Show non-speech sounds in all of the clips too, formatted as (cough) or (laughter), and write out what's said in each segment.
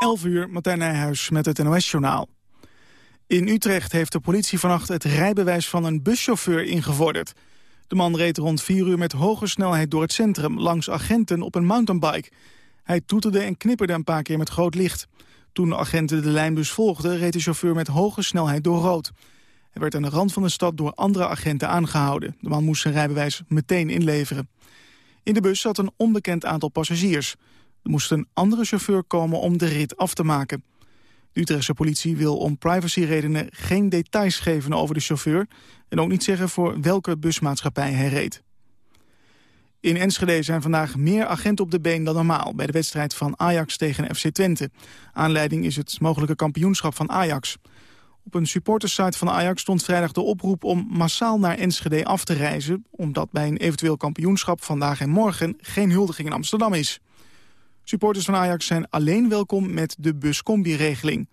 11 uur, Martijn Nijhuis met het NOS-journaal. In Utrecht heeft de politie vannacht het rijbewijs van een buschauffeur ingevorderd. De man reed rond 4 uur met hoge snelheid door het centrum... langs agenten op een mountainbike. Hij toeterde en knipperde een paar keer met groot licht. Toen de agenten de lijnbus volgden... reed de chauffeur met hoge snelheid door rood. Hij werd aan de rand van de stad door andere agenten aangehouden. De man moest zijn rijbewijs meteen inleveren. In de bus zat een onbekend aantal passagiers. Er moest een andere chauffeur komen om de rit af te maken. De Utrechtse politie wil om privacyredenen geen details geven over de chauffeur... en ook niet zeggen voor welke busmaatschappij hij reed. In Enschede zijn vandaag meer agenten op de been dan normaal... bij de wedstrijd van Ajax tegen FC Twente. Aanleiding is het mogelijke kampioenschap van Ajax. Op een supportersite van Ajax stond vrijdag de oproep om massaal naar Enschede af te reizen... omdat bij een eventueel kampioenschap vandaag en morgen geen huldiging in Amsterdam is. Supporters van Ajax zijn alleen welkom met de buscombi-regeling.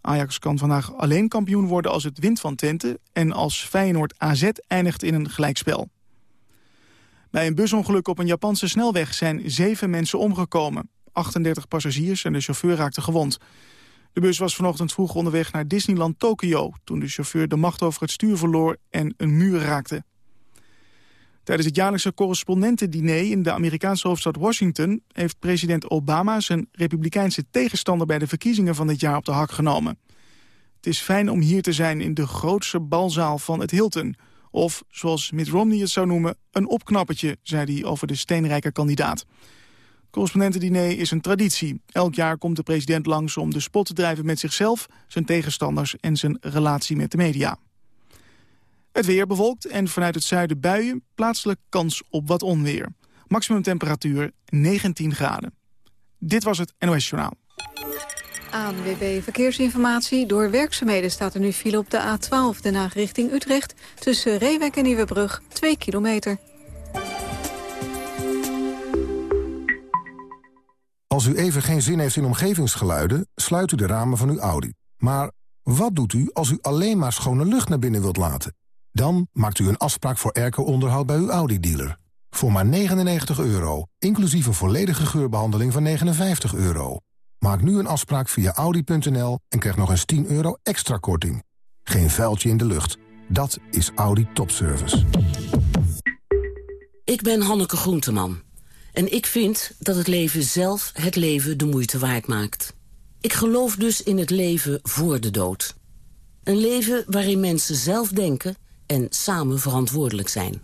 Ajax kan vandaag alleen kampioen worden als het wint van Twente... en als Feyenoord AZ eindigt in een gelijkspel. Bij een busongeluk op een Japanse snelweg zijn zeven mensen omgekomen. 38 passagiers en de chauffeur raakten gewond. De bus was vanochtend vroeg onderweg naar Disneyland Tokyo... toen de chauffeur de macht over het stuur verloor en een muur raakte. Tijdens het jaarlijkse correspondentendiner in de Amerikaanse hoofdstad Washington... heeft president Obama zijn republikeinse tegenstander bij de verkiezingen van dit jaar op de hak genomen. Het is fijn om hier te zijn in de grootste balzaal van het Hilton. Of, zoals Mitt Romney het zou noemen, een opknappertje, zei hij over de steenrijke kandidaat. Correspondentendiner is een traditie. Elk jaar komt de president langs om de spot te drijven met zichzelf, zijn tegenstanders en zijn relatie met de media. Het weer bewolkt en vanuit het zuiden buien, plaatselijk kans op wat onweer. Maximum temperatuur 19 graden. Dit was het NOS Journaal. ANWB Verkeersinformatie. Door werkzaamheden staat er nu file op de A12 Den Haag richting Utrecht... tussen Reewek en Nieuwebrug, 2 kilometer. Als u even geen zin heeft in omgevingsgeluiden, sluit u de ramen van uw Audi. Maar wat doet u als u alleen maar schone lucht naar binnen wilt laten? Dan maakt u een afspraak voor airco-onderhoud bij uw Audi-dealer. Voor maar 99 euro, inclusief een volledige geurbehandeling van 59 euro. Maak nu een afspraak via Audi.nl en krijg nog eens 10 euro extra korting. Geen vuiltje in de lucht. Dat is Audi Topservice. Ik ben Hanneke Groenteman. En ik vind dat het leven zelf het leven de moeite waard maakt. Ik geloof dus in het leven voor de dood. Een leven waarin mensen zelf denken en samen verantwoordelijk zijn.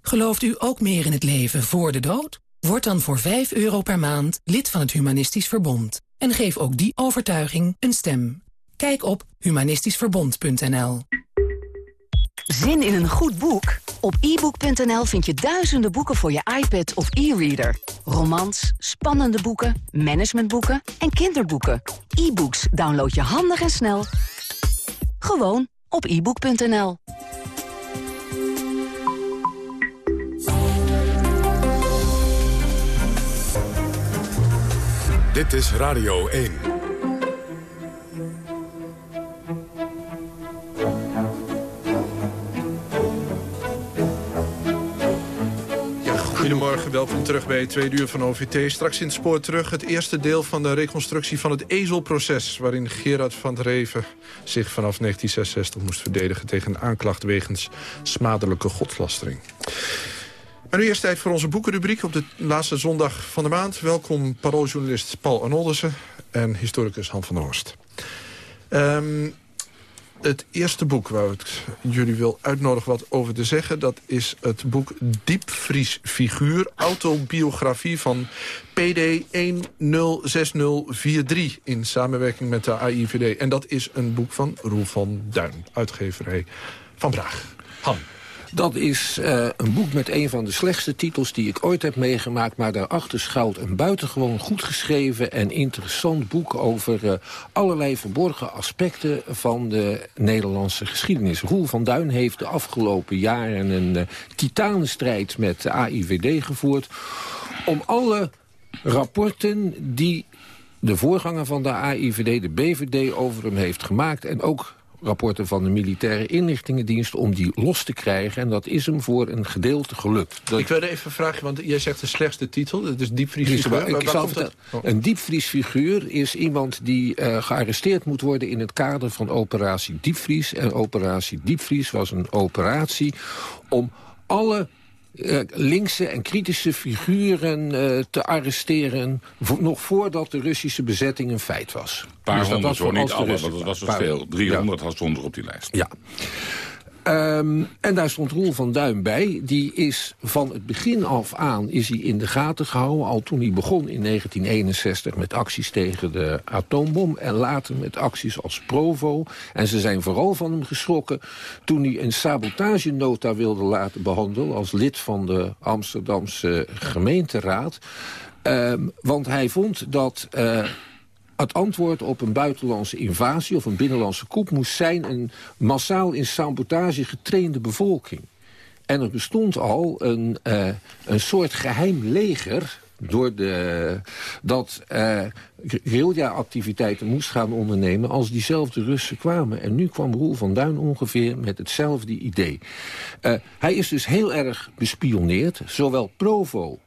Gelooft u ook meer in het leven voor de dood? Word dan voor 5 euro per maand lid van het Humanistisch Verbond. En geef ook die overtuiging een stem. Kijk op humanistischverbond.nl Zin in een goed boek? Op ebook.nl vind je duizenden boeken voor je iPad of e-reader. Romans, spannende boeken, managementboeken en kinderboeken. E-books download je handig en snel. Gewoon op ebook.nl. Dit is Radio 1. Goedemorgen, welkom terug bij het tweede uur van OVT. Straks in het spoor terug het eerste deel van de reconstructie van het ezelproces... waarin Gerard van der Reven zich vanaf 1966 moest verdedigen... tegen een aanklacht wegens smadelijke godslastering. Maar nu eerst tijd voor onze boekenrubriek op de laatste zondag van de maand. Welkom parooljournalist Paul Arnoldersen en historicus Han van der Horst. Um, het eerste boek waar ik jullie wil uitnodigen wat over te zeggen... dat is het boek Diepvries Figuur, autobiografie van PD 106043... in samenwerking met de AIVD. En dat is een boek van Roel van Duin, uitgeverij van Braag. Han. Dat is uh, een boek met een van de slechtste titels die ik ooit heb meegemaakt. Maar daarachter schuilt een buitengewoon goed geschreven en interessant boek... over uh, allerlei verborgen aspecten van de Nederlandse geschiedenis. Roel van Duin heeft de afgelopen jaren een uh, titanenstrijd met de AIVD gevoerd... om alle rapporten die de voorganger van de AIVD, de BVD, over hem heeft gemaakt... en ook rapporten van de militaire inlichtingendienst... om die los te krijgen. En dat is hem voor een gedeelte gelukt. Dat... Ik wilde even vragen, want jij zegt de slechtste titel. Dat is diepvriesfiguur. Ik zal vertellen, oh. Een diepvriesfiguur is iemand die uh, gearresteerd moet worden... in het kader van operatie Diepvries. En operatie Diepvries was een operatie om alle uh, linkse en kritische figuren uh, te arresteren... nog voordat de Russische bezetting een feit was. Een paar dus honderd, hoor, niet alle, want dat was dus veel. 300 ja. had zonder op die lijst. Ja. Um, en daar stond Roel van Duin bij. Die is van het begin af aan is hij in de gaten gehouden. Al toen hij begon in 1961 met acties tegen de atoombom. En later met acties als Provo. En ze zijn vooral van hem geschrokken toen hij een sabotagenota wilde laten behandelen... als lid van de Amsterdamse gemeenteraad. Um, want hij vond dat... Uh, het antwoord op een buitenlandse invasie of een binnenlandse koep moest zijn een massaal in sabotage getrainde bevolking. En er bestond al een, uh, een soort geheim leger door de, dat uh, guerrilla-activiteiten moest gaan ondernemen als diezelfde Russen kwamen. En nu kwam Roel van Duin ongeveer met hetzelfde idee. Uh, hij is dus heel erg bespioneerd, zowel Provo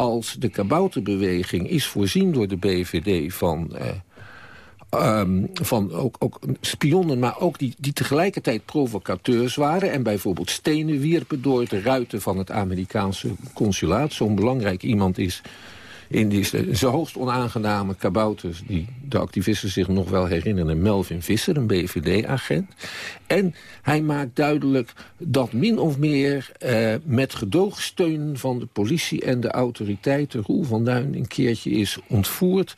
als de kabouterbeweging is voorzien door de BVD van... Uh, Um, van ook, ook spionnen, maar ook die, die tegelijkertijd provocateurs waren... en bijvoorbeeld stenen wierpen door de ruiten van het Amerikaanse consulaat. Zo'n belangrijk iemand is in die hoogst onaangename kabouters... die de activisten zich nog wel herinneren. Melvin Visser, een BVD-agent. En hij maakt duidelijk dat min of meer eh, met gedoogsteun van de politie en de autoriteiten... Roel van Duin een keertje is ontvoerd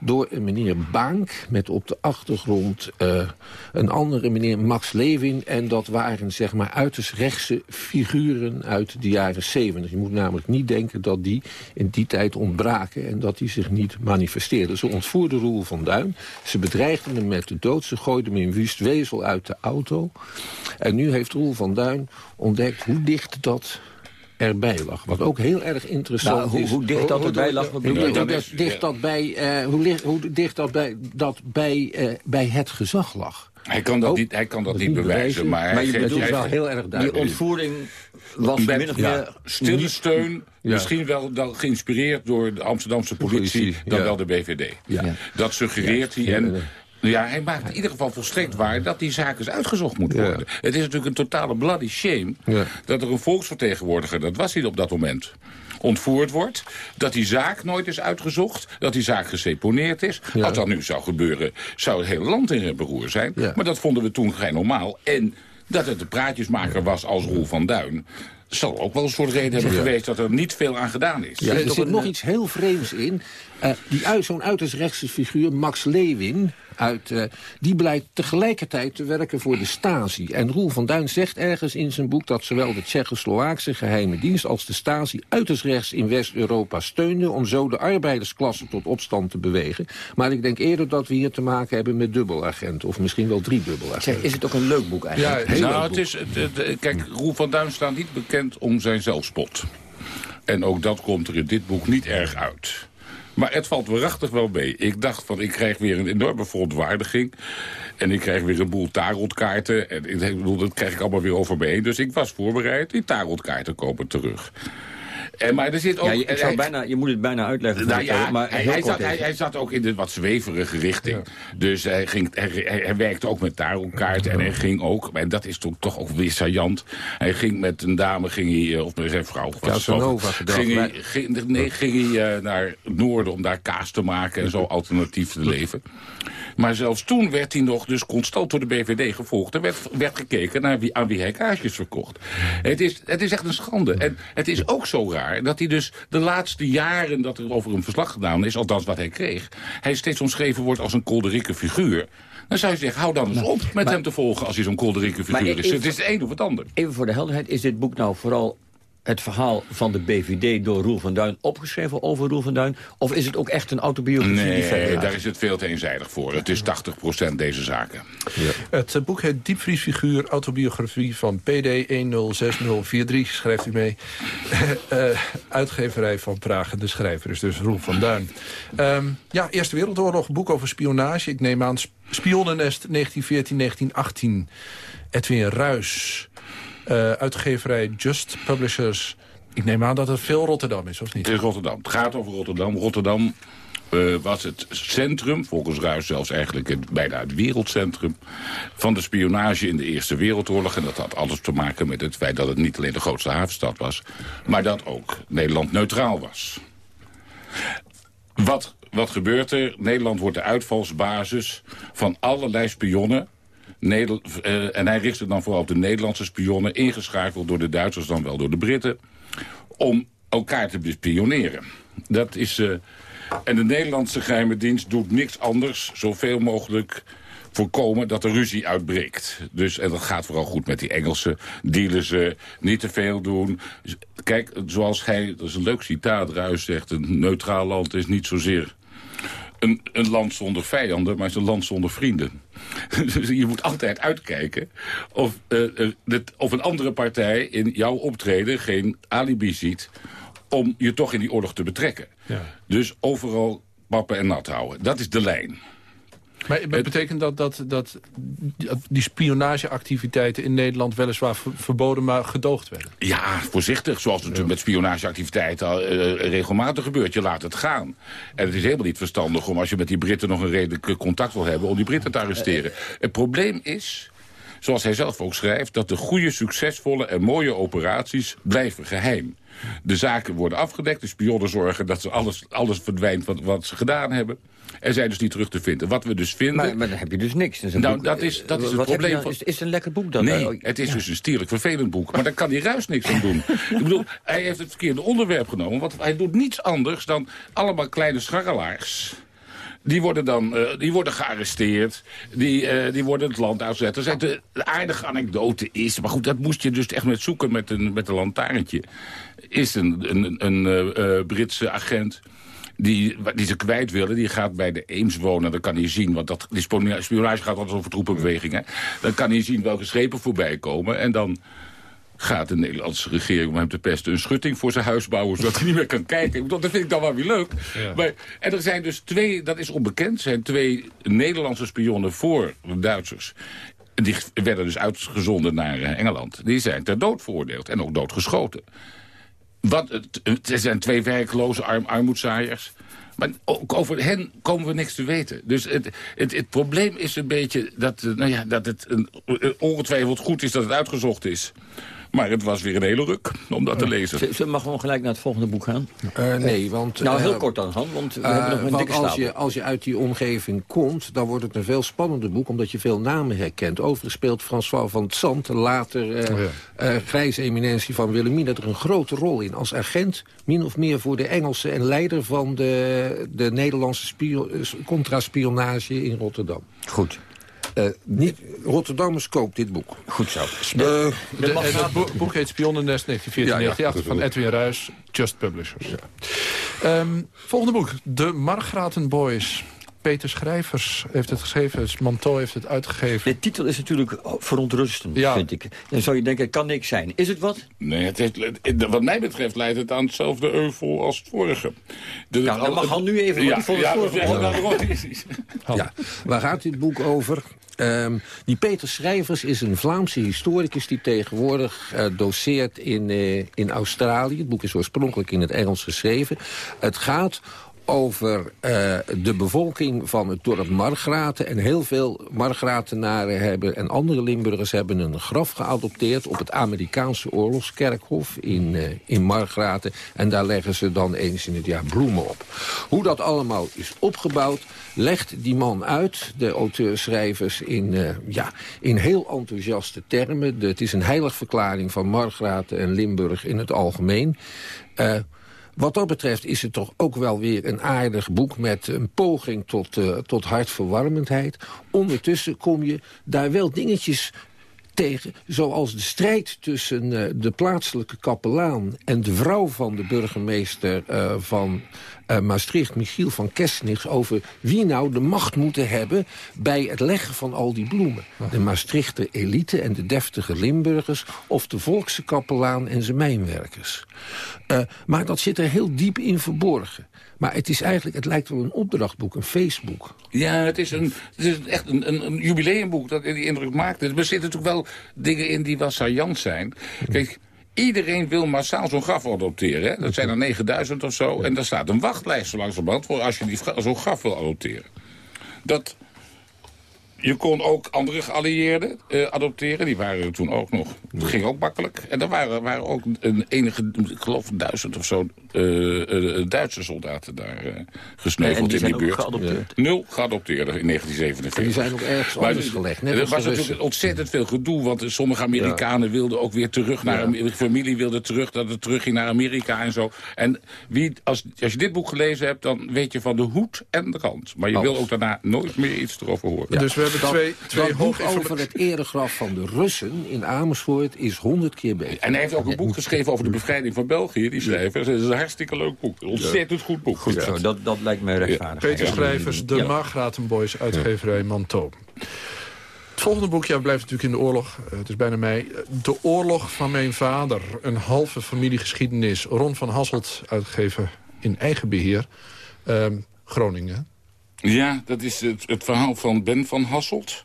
door een meneer Bank... met op de achtergrond uh, een andere meneer Max Levin. En dat waren zeg maar uiterst rechtse figuren uit de jaren 70. Je moet namelijk niet denken dat die in die tijd ontbraken... en dat die zich niet manifesteerden. Ze ontvoerden Roel van Duin. Ze bedreigden hem met de dood. Ze gooiden hem in Wustwezel uit de auto. En nu heeft Roel van Duin ontdekt hoe dicht dat erbij lag. Wat ook heel erg interessant nou, hoe, is. Hoe dicht dat erbij lag? Hoe, dicht dat bij, uh, hoe, dicht dat bij, dat bij, uh, bij het gezag lag. Hij kan dat oh, niet, hij kan dat, dat niet bewijzen, bewijzen, maar, maar je bedoelt wel heel erg duidelijk. Die ontvoering was Met, min of ja, meer... Stille steun, ja. misschien wel, wel geïnspireerd door de Amsterdamse politie, politie dan ja. wel de BVD. Dat suggereert hij. En ja, hij maakt in ieder geval volstrekt waar dat die zaak eens uitgezocht moet worden. Ja. Het is natuurlijk een totale bloody shame ja. dat er een volksvertegenwoordiger, dat was hij op dat moment, ontvoerd wordt. Dat die zaak nooit is uitgezocht. Dat die zaak geseponeerd is. Ja. Als dat nu zou gebeuren, zou het hele land in beroer zijn. Maar dat vonden we toen geen normaal. En dat het de praatjesmaker was als Roel van Duin zal ook wel een soort reden hebben geweest dat er niet veel aan gedaan is. Ja, er zit nog iets heel vreemds in. Uh, die zo'n uiterst rechtse figuur, Max Lewin uit, uh, die blijkt tegelijkertijd te werken voor de Stasi. En Roel van Duin zegt ergens in zijn boek dat zowel de Tsjechoslowaakse geheime dienst als de Stasi uiterst rechts in West-Europa steunden om zo de arbeidersklasse tot opstand te bewegen. Maar ik denk eerder dat we hier te maken hebben met dubbelagenten, of misschien wel drie dubbelagenten. Zeg, is het ook een leuk boek eigenlijk? Ja, nou, het is, het, het, kijk, Roel van Duin staat niet bekend om zijn zelfspot. En ook dat komt er in dit boek niet erg uit. Maar het valt waarachtig wel mee. Ik dacht van, ik krijg weer een enorme verontwaardiging. En ik krijg weer een boel tarotkaarten. En ik bedoel, dat krijg ik allemaal weer over me heen. Dus ik was voorbereid. Die tarotkaarten komen terug. En, maar er zit ook, ja, je, hij, bijna, je moet het bijna uitleggen. Nou ja, maar hij, hij, zat, hij, hij, zat, ook in de wat zweverige richting. Ja. Dus hij, ging, hij, werkte ook met tarotkaarten. En hij ging ook, en dat is toch, toch ook weer saillant. Hij ging met een dame, ging hij, of met zijn vrouw. Casanova ging hij, ging, nee, ging hij uh, naar het noorden om daar kaas te maken. En zo alternatief te leven. Maar zelfs toen werd hij nog dus constant door de BVD gevolgd. Er werd, werd gekeken naar wie, aan wie hij kaartjes verkocht. Het is, het is echt een schande. En het is ook zo raar dat hij dus de laatste jaren dat er over een verslag gedaan is... althans wat hij kreeg, hij steeds omschreven wordt als een kolderieke figuur... Dan zou je zeggen, hou dan eens nou, op met maar, hem te volgen als hij zo'n kolderieke figuur is. Het is het een of het ander. Even voor de helderheid, is dit boek nou vooral het verhaal van de BVD door Roel van Duin opgeschreven over Roel van Duin? Of is het ook echt een autobiografie nee, die verder daar is het veel te eenzijdig voor. Het is 80% deze zaken. Ja. Het uh, boek heet Diepvriesfiguur, autobiografie van PD 106043, schrijft u mee. uh, (laughs) uitgeverij van Praag, de schrijver is dus Roel van Duin. Um, ja, Eerste Wereldoorlog, boek over spionage. Ik neem aan Spionnennest 1914-1918. Edwin Ruis... Uh, uitgeverij Just Publishers. Ik neem aan dat het veel Rotterdam is, of niet? Het Rotterdam. Het gaat over Rotterdam. Rotterdam uh, was het centrum, volgens Ruis zelfs eigenlijk bijna het wereldcentrum... van de spionage in de Eerste Wereldoorlog. En dat had alles te maken met het feit dat het niet alleen de grootste havenstad was... maar dat ook Nederland neutraal was. Wat, wat gebeurt er? Nederland wordt de uitvalsbasis van allerlei spionnen... Uh, en hij richtte dan vooral op de Nederlandse spionnen... ingeschakeld door de Duitsers, dan wel door de Britten... om elkaar te bespioneren. Dat is... Uh, en de Nederlandse geheime dienst doet niks anders... zoveel mogelijk voorkomen dat er ruzie uitbreekt. Dus, en dat gaat vooral goed met die Engelsen. Dealen ze, niet te veel doen. Kijk, zoals hij, dat is een leuk citaat, Ruis zegt... een neutraal land is niet zozeer een, een land zonder vijanden, maar het is een land zonder vrienden. (laughs) dus je moet altijd uitkijken of, uh, dit, of een andere partij in jouw optreden geen alibi ziet om je toch in die oorlog te betrekken. Ja. Dus overal pappen en nat houden. Dat is de lijn. Maar het betekent dat, dat, dat die spionageactiviteiten in Nederland weliswaar verboden, maar gedoogd werden? Ja, voorzichtig. Zoals het natuurlijk met spionageactiviteiten al, uh, regelmatig gebeurt. Je laat het gaan. En het is helemaal niet verstandig om als je met die Britten nog een redelijk contact wil hebben... om die Britten te arresteren. Het probleem is, zoals hij zelf ook schrijft... dat de goede, succesvolle en mooie operaties blijven geheim. De zaken worden afgedekt, de spionnen zorgen dat ze alles, alles verdwijnt wat, wat ze gedaan hebben. En zijn dus niet terug te vinden. Wat we dus vinden... Maar, maar dan heb je dus niks. Dat nou, dat is, dat is het probleem. Dan, is, is het een lekker boek dan? Nee, het is dus een stierlijk vervelend boek. Maar daar kan die Ruis niks aan doen. (laughs) Ik bedoel, hij heeft het verkeerde onderwerp genomen. Want hij doet niets anders dan allemaal kleine scharrelaars... Die worden dan uh, die worden gearresteerd. Die, uh, die worden het land uitgezet. Zijn de, aardige anekdote is... maar goed, dat moest je dus echt met zoeken met een, met een lantaarntje. Is een, een, een uh, Britse agent die, die ze kwijt willen, die gaat bij de Eems wonen. Dan kan hij zien, want dat, die spionage gaat altijd over troepenbewegingen. Dan kan hij zien welke schepen voorbij komen. En dan gaat de Nederlandse regering om hem te pesten... een schutting voor zijn huis bouwen, zodat hij niet meer kan kijken. Dat vind ik dan wel weer leuk. Ja. Maar, en er zijn dus twee, dat is onbekend... zijn twee Nederlandse spionnen voor de Duitsers... Die werden dus uitgezonden naar Engeland. Die zijn ter dood veroordeeld en ook doodgeschoten. Wat, het, zijn twee werkloze arm, armoedzaaiers. Maar ook over hen komen we niks te weten. Dus het, het, het probleem is een beetje dat, nou ja, dat het een, ongetwijfeld goed is dat het uitgezocht is. Maar het was weer een hele ruk om dat te lezen. Zullen we gewoon gelijk naar het volgende boek gaan? Uh, nee, want... Nou, heel uh, kort dan, Han, want we uh, hebben nog een dikke als je, als je uit die omgeving komt, dan wordt het een veel spannender boek... omdat je veel namen herkent. Overigens speelt François van Zandt, later oh, ja. grijze eminentie van Willemien... er een grote rol in als agent, min of meer voor de Engelsen... en leider van de, de Nederlandse contraspionage in Rotterdam. Goed. Uh, niet, Rotterdammers koopt dit boek. Goed zo. Uh, de, de, het boek, boek heet Spionnennest 1914 van Edwin Ruis, Just Publishers. Ja. Um, volgende boek, De Margraten Boys. Peter Schrijvers heeft het geschreven, Manteau heeft het uitgegeven. De titel is natuurlijk verontrustend, ja. vind ik. Dan zou je denken, het kan niks zijn. Is het wat? Nee, het heeft, wat mij betreft leidt het aan hetzelfde euvel als het vorige. De, nou, dan mag Han nu even ja, voor ja, het vorige. (laughs) Ja, ja, waar gaat dit boek over? Um, die Peter Schrijvers is een Vlaamse historicus... die tegenwoordig uh, doseert in, uh, in Australië. Het boek is oorspronkelijk in het Engels geschreven. Het gaat over uh, de bevolking van het dorp Margraten. En heel veel Margratenaren hebben en andere Limburgers hebben een graf geadopteerd... op het Amerikaanse oorlogskerkhof in, uh, in Margraten. En daar leggen ze dan eens in het jaar bloemen op. Hoe dat allemaal is opgebouwd, legt die man uit, de auteur-schrijvers... In, uh, ja, in heel enthousiaste termen. Het is een heiligverklaring van Margraten en Limburg in het algemeen... Wat dat betreft is het toch ook wel weer een aardig boek... met een poging tot, uh, tot hartverwarmendheid. Ondertussen kom je daar wel dingetjes tegen, zoals de strijd tussen uh, de plaatselijke kapelaan... en de vrouw van de burgemeester uh, van uh, Maastricht, Michiel van Kestnigs... over wie nou de macht moeten hebben bij het leggen van al die bloemen. De Maastrichter elite en de deftige Limburgers... of de volkse kapelaan en zijn mijnwerkers. Maar dat zit er heel diep in verborgen. Maar het is eigenlijk, het lijkt wel een opdrachtboek, een Facebook. Ja, het is, een, het is echt een, een, een jubileumboek dat die indruk maakt. Er zitten natuurlijk wel dingen in die wel saillant zijn. Kijk, Iedereen wil massaal zo'n graf adopteren. Hè? Dat zijn er 9000 of zo. En daar staat een wachtlijst zo langzamerhand voor als je zo'n graf wil adopteren. Dat, je kon ook andere geallieerden uh, adopteren. Die waren er toen ook nog. Dat ging ook makkelijk. En er waren, waren ook een enige, ik geloof duizend of zo... Uh, uh, Duitse soldaten daar gesneuveld die in die buurt. Geadopteerd. Nul geadopteerden in 1947. En die zijn ook ergens maar, anders gelegd. Net er was natuurlijk ontzettend veel gedoe. Want sommige Amerikanen ja. wilden ook weer terug naar... Ja. familie wilde terug, dat het terug ging naar Amerika en zo. En wie, als, als je dit boek gelezen hebt, dan weet je van de hoed en de rand. Maar je Alles. wil ook daarna nooit meer iets erover horen. Ja. Dus we hebben twee, twee dat boek over het eregraf van de Russen in Amersfoort is honderd keer beter. En hij heeft ook een boek geschreven over de bevrijding van België, die schrijver. Dat is een hartstikke leuk boek. Een ontzettend goed boek. Goed zo, dat, dat lijkt mij rechtvaardig. Peter Schrijvers, De ja. Margratenboys, uitgeverij Manto. Het volgende boekje blijft natuurlijk in de oorlog. Het is bijna mei. De oorlog van mijn vader. Een halve familiegeschiedenis. Ron van Hasselt, uitgegeven in eigen beheer. Um, Groningen. Ja, dat is het, het, verhaal van Ben van Hasselt.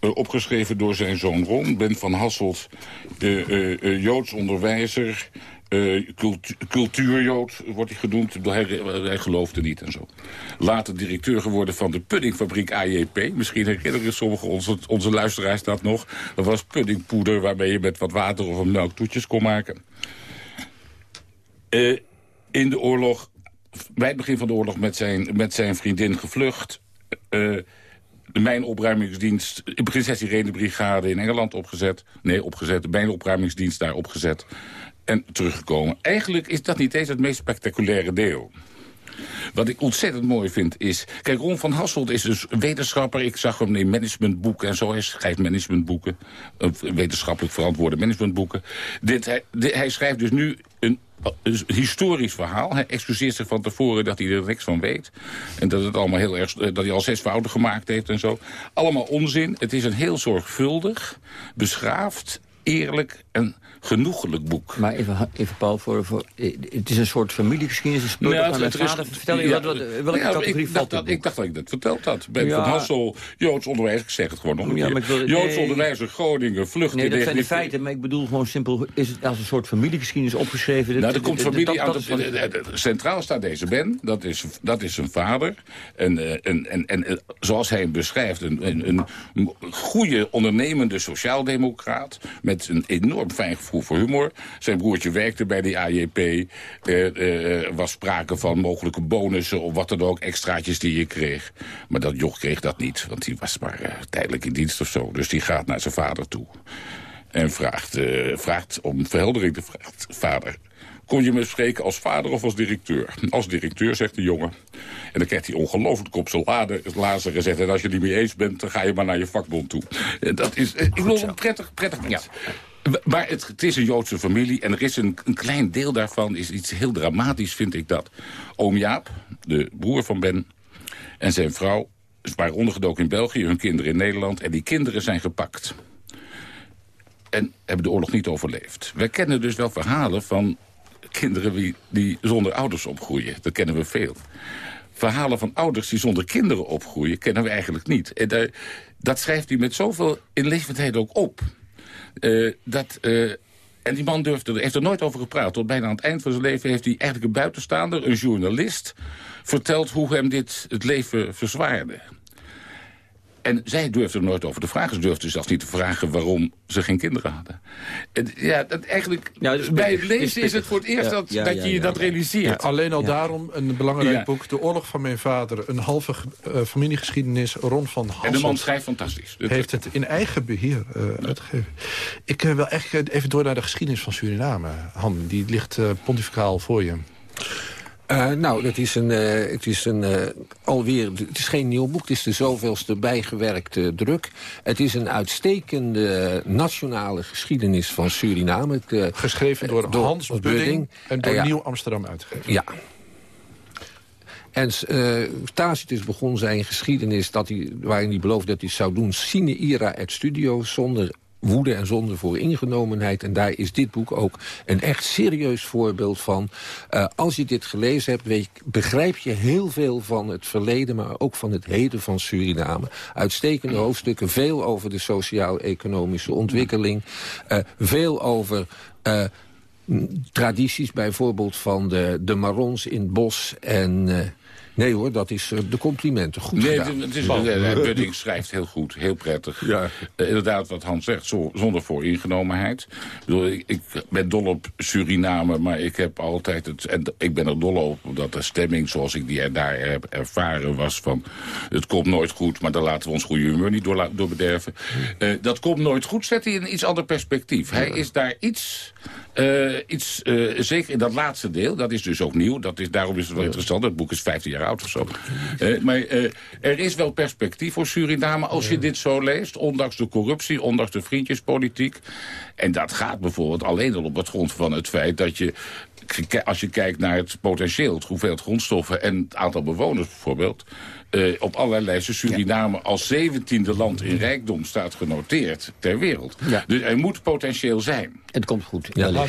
Uh, opgeschreven door zijn zoon Ron. Ben van Hasselt, uh, Joods onderwijzer... Cultu cultuurjood wordt hij genoemd. Hij, hij geloofde niet en zo. Later directeur geworden van de puddingfabriek AJP. Misschien herinneren sommigen onze, onze luisteraars dat nog. Dat was puddingpoeder waarmee je met wat water of een melk toetjes kon maken. in de oorlog bij het begin van de oorlog met zijn, met zijn vriendin gevlucht. Uh, de mijnopruimingsdienst, in begin 16 Redenbrigade in Engeland opgezet. Nee, opgezet, de mijnopruimingsdienst daar opgezet. En teruggekomen. Eigenlijk is dat niet eens het meest spectaculaire deel. Wat ik ontzettend mooi vind is... Kijk, Ron van Hasselt is dus wetenschapper. Ik zag hem in managementboeken en zo. Hij schrijft managementboeken. Wetenschappelijk verantwoorde managementboeken. Dit, hij, dit, hij schrijft dus nu een een historisch verhaal. Hij excuseert zich van tevoren dat hij er niks van weet. En dat, het allemaal heel erg, dat hij al zes fouten gemaakt heeft en zo. Allemaal onzin. Het is een heel zorgvuldig, beschaafd, eerlijk en genoegelijk boek. Maar even, even Paul, voor, voor, het is een soort familiegeschiedenis. Een ja, het, het vader. Vertel je ja, wat, welke ja, categorie ik valt dacht, Ik dacht dat ik dat verteld had. Ben ja. van Hassel, Joods onderwijs, ik zeg het gewoon nog een keer. Wil, Joods nee, onderwijs in Groningen, vlucht Nee, dat zijn de feiten, maar ik bedoel gewoon simpel... is het als een soort familiegeschiedenis opgeschreven? Nou, er komt familie aan de, Centraal staat deze Ben, dat is, dat is zijn vader. En, en, en, en zoals hij hem beschrijft, een, een, een goede ondernemende sociaaldemocraat... met een enorm fijn gevoel voor humor. Zijn broertje werkte bij de AJP. Er uh, was sprake van mogelijke bonussen of wat dan ook, extraatjes die je kreeg. Maar dat joch kreeg dat niet, want die was maar tijdelijk in dienst of zo. Dus die gaat naar zijn vader toe. En vraagt, vraagt om verheldering te vraagt. Vader, kon je me spreken als vader of als directeur? Als directeur, zegt de jongen. En dan krijgt hij ongelooflijk op zijn lazer gezet. En als je het niet mee eens bent, dan ga je maar naar je vakbond toe. En dat is, ik bedoel, een prettig, prettig mens. Ja. Maar het, het, is een Joodse familie en er is een, een, klein deel daarvan... is iets heel dramatisch, vind ik dat. Oom Jaap, de broer van Ben, en zijn vrouw... waren ondergedoken in België, hun kinderen in Nederland... en die kinderen zijn gepakt. En hebben de oorlog niet overleefd. Wij kennen dus wel verhalen van kinderen die, die zonder ouders opgroeien. Dat kennen we veel. Verhalen van ouders die zonder kinderen opgroeien... kennen we eigenlijk niet. En daar, dat schrijft hij met zoveel inlevendheid ook op... Uh, dat, uh, en die man durfde, heeft er nooit over gepraat. Tot bijna aan het eind van zijn leven heeft hij eigenlijk een buitenstaander, een journalist... verteld hoe hem dit het leven verzwaarde. En zij durfde er nooit over te vragen. Ze durfde zelfs niet te vragen waarom ze geen kinderen hadden. En ja, dat eigenlijk, ja, dus bij het lezen is het voor het eerst dat, dat je je dat realiseert. alleen al daarom een belangrijk boek. De oorlog van mijn vader. Een halve uh, familiegeschiedenis rond van. En de man schrijft fantastisch. Heeft het in eigen beheer uh, uitgegeven. Ik uh, wil echt even door naar de geschiedenis van Suriname. Han, die ligt pontificaal voor je. Uh, nou, het is, een, uh, het is een, uh, alweer, het is geen nieuw boek, het is de zoveelste bijgewerkte druk. Het is een uitstekende nationale geschiedenis van Suriname. Het, Geschreven door, door Hans Budding, Budding en door Nieuw Amsterdam uitgegeven. Ja, en uh, Tacitus begon zijn geschiedenis dat hij, waarin hij beloofde dat hij zou doen... sine ira et studio, zonder woede en zonder voor ingenomenheid. En daar is dit boek ook een echt serieus voorbeeld van. Uh, als je dit gelezen hebt, begrijp je heel veel van het verleden... maar ook van het heden van Suriname. Uitstekende hoofdstukken, veel over de sociaal-economische ontwikkeling. Uh, veel over... Uh, tradities bijvoorbeeld van de, de Marons in het bos en Nee hoor, dat is uh, de complimenten. Goed nee, gedaan. Het is, uh, Budding schrijft heel goed, heel prettig. Ja. Uh, inderdaad, wat Hans zegt, zo, zonder vooringenomenheid. Ik, bedoel, ik, ik, ben dol op Suriname, maar ik heb altijd het... En ik ben er dol op dat de stemming zoals ik die er daar heb ervaren was van... het komt nooit goed, maar dan laten we ons goede humeur niet door, door bederven. dat komt nooit goed, zet hij in een iets ander perspectief. Hij is daar iets... Uh, iets, uh, zeker in dat laatste deel, dat is dus ook nieuw. Dat is, daarom is het wel interessant. Het boek is 15 jaar oud of zo. Uh, maar er is wel perspectief voor Suriname als je dit zo leest. Ondanks de corruptie, ondanks de vriendjespolitiek. En dat gaat bijvoorbeeld alleen al op het grond van het feit dat je als je kijkt naar het potentieel, het hoeveelheid grondstoffen en het aantal bewoners bijvoorbeeld, uh, op allerlei lijsten Suriname ja. als zeventiende land in rijkdom staat genoteerd ter wereld. Ja. Dus er moet potentieel zijn. Het komt goed. Ja,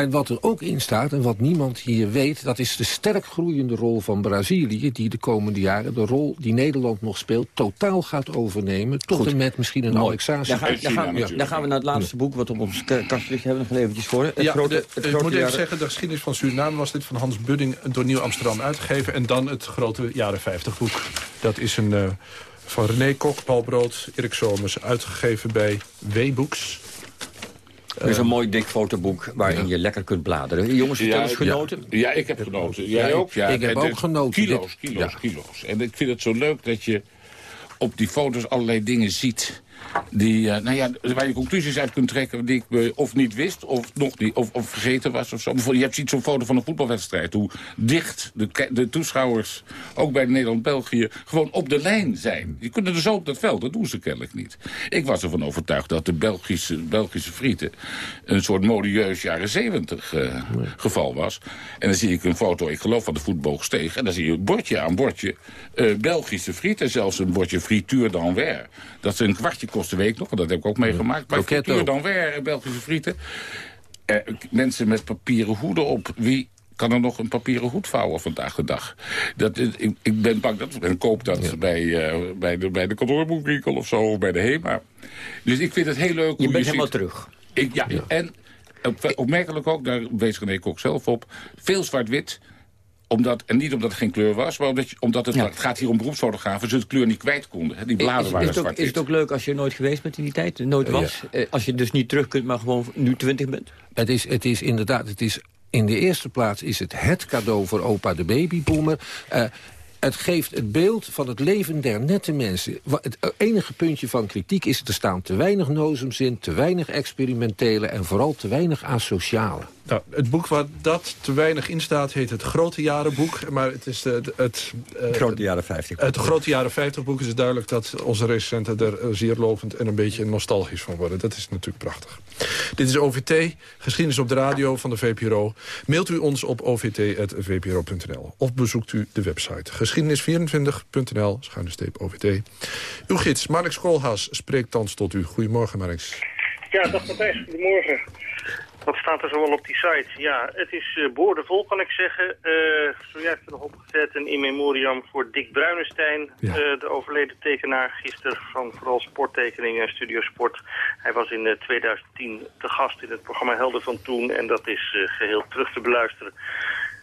en wat er ook in staat, en wat niemand hier weet... dat is de sterk groeiende rol van Brazilië... die de komende jaren de rol die Nederland nog speelt... totaal gaat overnemen, tot en met misschien een annexatie. Daar, gaan, we, daar gaan we naar het laatste boek... wat op ons kast ligt, hebben we nog eventjes voor. Het ja, grote, het ik moet even zeggen, de geschiedenis van Suriname... was dit van Hans Budding door Nieuw Amsterdam uitgegeven... en dan het grote jaren 50 boek. Dat is een... Uh, van René Kok, Paul Brood, Erik Somers, uitgegeven bij W-Books. Het is een mooi dik fotoboek waarin je lekker kunt bladeren. Jongens, heb je eens genoten? Ja, ik heb genoten. Jij ook? Ja, ik heb ook genoten. Kilo's, kilo's, kilo's. En ik vind het zo leuk dat je op die foto's allerlei dingen ziet die, uh, nou ja, waar je conclusies uit kunt trekken die ik of niet wist, of nog niet, of, of vergeten was of zo. Je hebt ziet zo'n foto van een voetbalwedstrijd, hoe dicht de, de toeschouwers, ook bij Nederland-België, gewoon op de lijn zijn. Die kunnen er zo op dat veld, dat doen ze kennelijk niet. Ik was ervan overtuigd dat de Belgische, Belgische frieten een soort modieus jaren zeventig uh, geval was. En dan zie ik een foto, ik geloof van de voetboogsteeg, en dan zie je een bordje aan bordje uh, Belgische frieten, zelfs een bordje frituur d'Anvers. Dat ze een kwartje kosten week nog, dat heb ik ook meegemaakt. Bij frituur d'Anvers, Belgische frieten. Uh, mensen met papieren hoeden op. Wie kan er nog een papieren hoed vouwen vandaag de dag. Dat, ik, ik ben bang dat en koop dat bij, uh, bij, de, bij de kantoorboekwinkel of zo, of bij de HEMA. Dus ik vind het heel leuk. Je bent helemaal terug. Ik, ja, ja, en opmerkelijk ook, daar wees René Kok zelf op, veel zwart-wit omdat, en niet omdat er geen kleur was, maar omdat, omdat het, het, gaat hier om beroepsfotografen... ze de kleur niet kwijt konden. Die bladen waren is, zwart Is het ook leuk als je nooit geweest bent in die tijd? Nooit was? Eh, als je dus niet terug kunt, maar gewoon nu twintig bent? Het is, het is inderdaad... Het is in de eerste plaats is het het cadeau voor opa de babyboomer. Uh, het geeft het beeld van het leven der nette mensen. Het enige puntje van kritiek is... er staan te weinig nozems in, te weinig experimentele... en vooral te weinig asociale. Nou, het boek waar dat te weinig in staat heet het Grote Jarenboek. Maar het is het... het uh, grote Jaren 50. Het Grote Jaren 50 boek is duidelijk dat onze recensenten er eh, zeer lovend en een beetje nostalgisch van worden. Dat is natuurlijk prachtig. Dit is OVT, geschiedenis op de radio van de VPRO. Mailt u ons op ovt.vpro.nl of bezoekt u de website geschiedenis24.nl, schuine steep OVT. Uw gids, Marx Koolhaas, spreekt thans tot u. Goedemorgen, Marx. Ja, dag Matthijs, goedemorgen. Wat staat er zoal op die site? Ja, het is uh, boordevol, kan ik zeggen. Uh, zojuist nog opgezet een in memoriam voor Dick Bruinestein. Ja. Uh, de overleden tekenaar gisteren van vooral sporttekeningen en studiosport. Hij was in 2010 te gast in het programma Helden van Toen. En dat is geheel terug te beluisteren.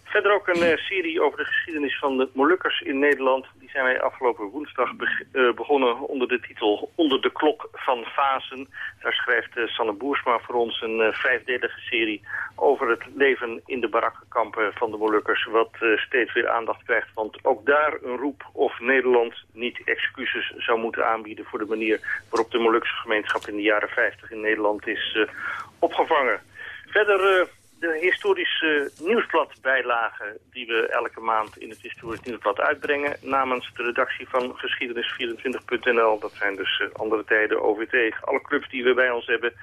Verder ook een serie over de geschiedenis van de Molukkers in Nederland zijn wij afgelopen woensdag eh, begonnen onder de titel Onder de klok van Fasen. Daar schrijft uh, Sanne Boersma voor ons een uh, vijfdelige serie over het leven in de barakkenkampen van de Molukkers. Wat steeds weer aandacht krijgt, want ook daar een roep of Nederland niet excuses zou moeten aanbieden voor de manier waarop de Molukse gemeenschap in de jaren 50 in Nederland is opgevangen. Verder de historische nieuwsbladbijlagen die we elke maand in het Historisch Nieuwsblad uitbrengen namens de redactie van Geschiedenis24.nl. Dat zijn dus uh, andere tijden, OVT, alle clubs die we bij ons hebben.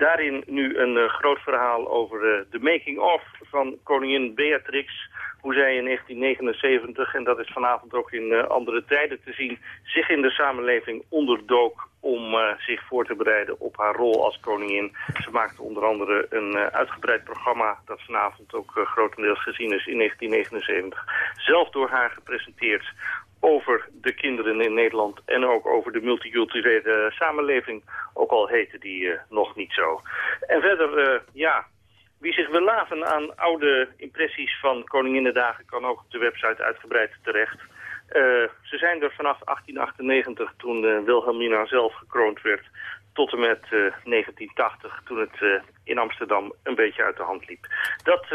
Daarin nu een uh, groot verhaal over uh, de making-of van koningin Beatrix hoe zij in 1979, en dat is vanavond ook in uh, andere tijden te zien, zich in de samenleving onderdook om zich voor te bereiden op haar rol als koningin. Ze maakte onder andere een uitgebreid programma dat vanavond ook grotendeels gezien is in 1979. Zelf door haar gepresenteerd over de kinderen in Nederland en ook over de multiculturele samenleving. Ook al heette die nog niet zo. En verder, ja, wie zich wil laven aan oude impressies van Koninginnedagen kan ook op de website uitgebreid terecht. Uh, ze zijn er vanaf 1898 toen Wilhelmina zelf gekroond werd tot en met uh, 1980 toen het in Amsterdam een beetje uit de hand liep. Dat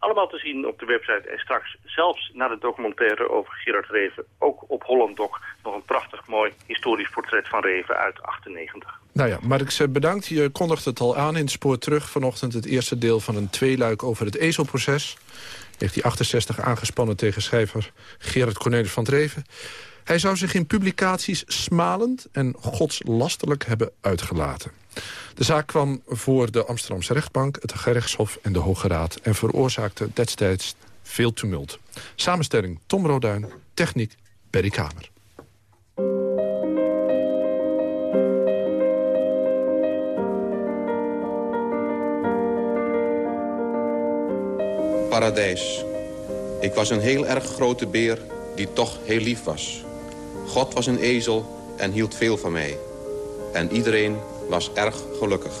allemaal te zien op de website en straks zelfs na de documentaire over Gerard Reven ook op Holland Doc nog een prachtig mooi historisch portret van Reven uit 98. Nou ja, Marx, bedankt. Je kondigt het al aan in het spoor terug. Vanochtend het eerste deel van een tweeluik over het ezelproces. 1968 aangespannen tegen schrijver Gerard Cornelis van Dreven. Hij zou zich in publicaties smalend en godslasterlijk hebben uitgelaten. De zaak kwam voor de Amsterdamse rechtbank, het gerechtshof en de Hoge Raad... en veroorzaakte destijds veel tumult. Samenstelling Tom Roduin, techniek Berry Kamer. Paradijs. Ik was een heel erg grote beer die toch heel lief was. God was een ezel en hield veel van mij. En iedereen was erg gelukkig.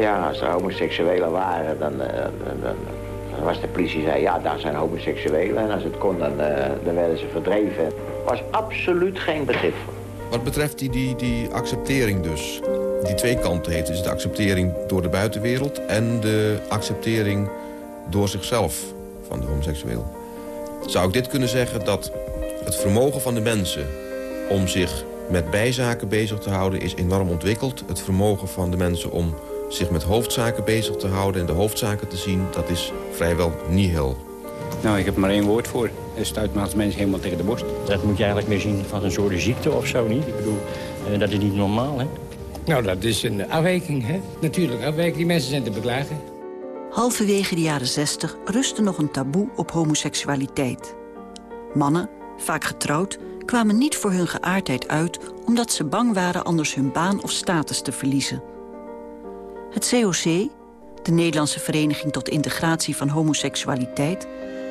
Ja, als er homoseksuelen waren, dan, uh, dan, dan, was de politie zei, ja, daar zijn homoseksuelen. En als het kon, dan, uh, dan werden ze verdreven. Er was absoluut geen begrip voor. Wat betreft die, die, die acceptering dus, die twee kanten heeft. Dus de acceptering door de buitenwereld en de acceptering door zichzelf van de homoseksueel. Zou ik dit kunnen zeggen dat het vermogen van de mensen om zich met bijzaken bezig te houden is enorm ontwikkeld. Het vermogen van de mensen om zich met hoofdzaken bezig te houden... en de hoofdzaken te zien, dat is vrijwel nihil. Nou, ik heb maar één woord voor. Het stuit me als mens helemaal tegen de borst. Dat moet je eigenlijk meer zien van een soort ziekte of zo, niet? Ik bedoel, uh, dat is niet normaal, hè? Nou, dat is een afwijking, hè? Natuurlijk, afwijking. Die mensen zijn te beklagen. Halverwege de jaren 60 rustte nog een taboe op homoseksualiteit. Mannen, vaak getrouwd, kwamen niet voor hun geaardheid uit... omdat ze bang waren anders hun baan of status te verliezen. Het COC, de Nederlandse Vereniging tot Integratie van Homoseksualiteit...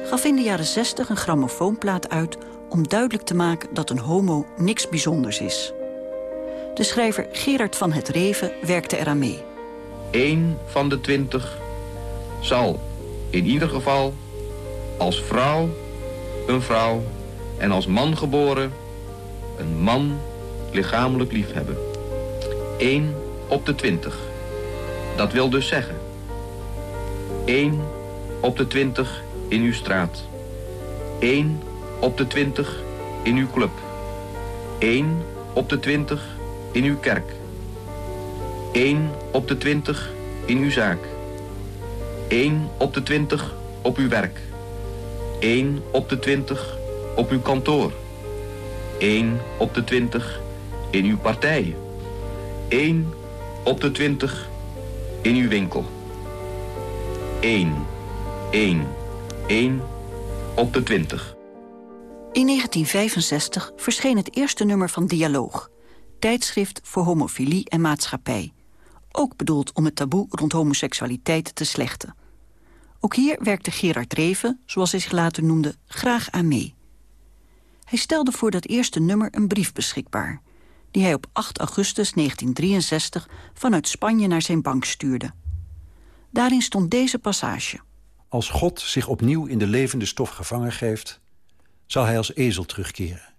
gaf in de jaren 60 een grammofoonplaat uit... om duidelijk te maken dat een homo niks bijzonders is. De schrijver Gerard van het Reven werkte eraan mee. Eén van de twintig zal in ieder geval als vrouw een vrouw en als man geboren een man lichamelijk liefhebben. 1 op de 20. Dat wil dus zeggen 1 op de 20 in uw straat. 1 op de 20 in uw club. 1 op de 20 in uw kerk. 1 op de 20 in uw zaak. 1 op de 20 op uw werk. 1 op de 20 op uw kantoor. 1 op de 20 in uw partij. 1 op de 20 in uw winkel. 1, 1, 1 op de 20. In 1965 verscheen het eerste nummer van Dialoog. Tijdschrift voor homofilie en maatschappij. Ook bedoeld om het taboe rond homoseksualiteit te slechten. Ook hier werkte Gerard Reven, zoals hij zich later noemde, graag aan mee. Hij stelde voor dat eerste nummer een brief beschikbaar... die hij op 8 augustus 1963 vanuit Spanje naar zijn bank stuurde. Daarin stond deze passage. Als God zich opnieuw in de levende stof gevangen geeft... zal hij als ezel terugkeren.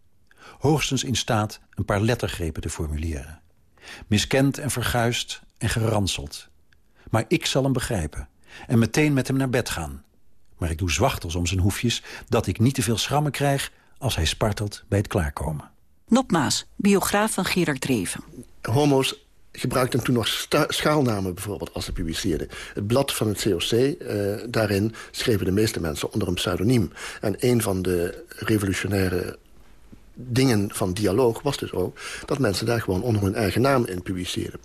Hoogstens in staat een paar lettergrepen te formuleren. Miskend en verguist en geranseld. Maar ik zal hem begrijpen en meteen met hem naar bed gaan. Maar ik doe zwachtels om zijn hoefjes... dat ik niet te veel schrammen krijg als hij spartelt bij het klaarkomen. Nopmaas, biograaf van Gerard Dreven. Homo's gebruikten toen nog schaalnamen bijvoorbeeld als ze publiceerden. Het blad van het COC, uh, daarin schreven de meeste mensen onder een pseudoniem. En een van de revolutionaire dingen van dialoog was dus ook... dat mensen daar gewoon onder hun eigen naam in publiceerden.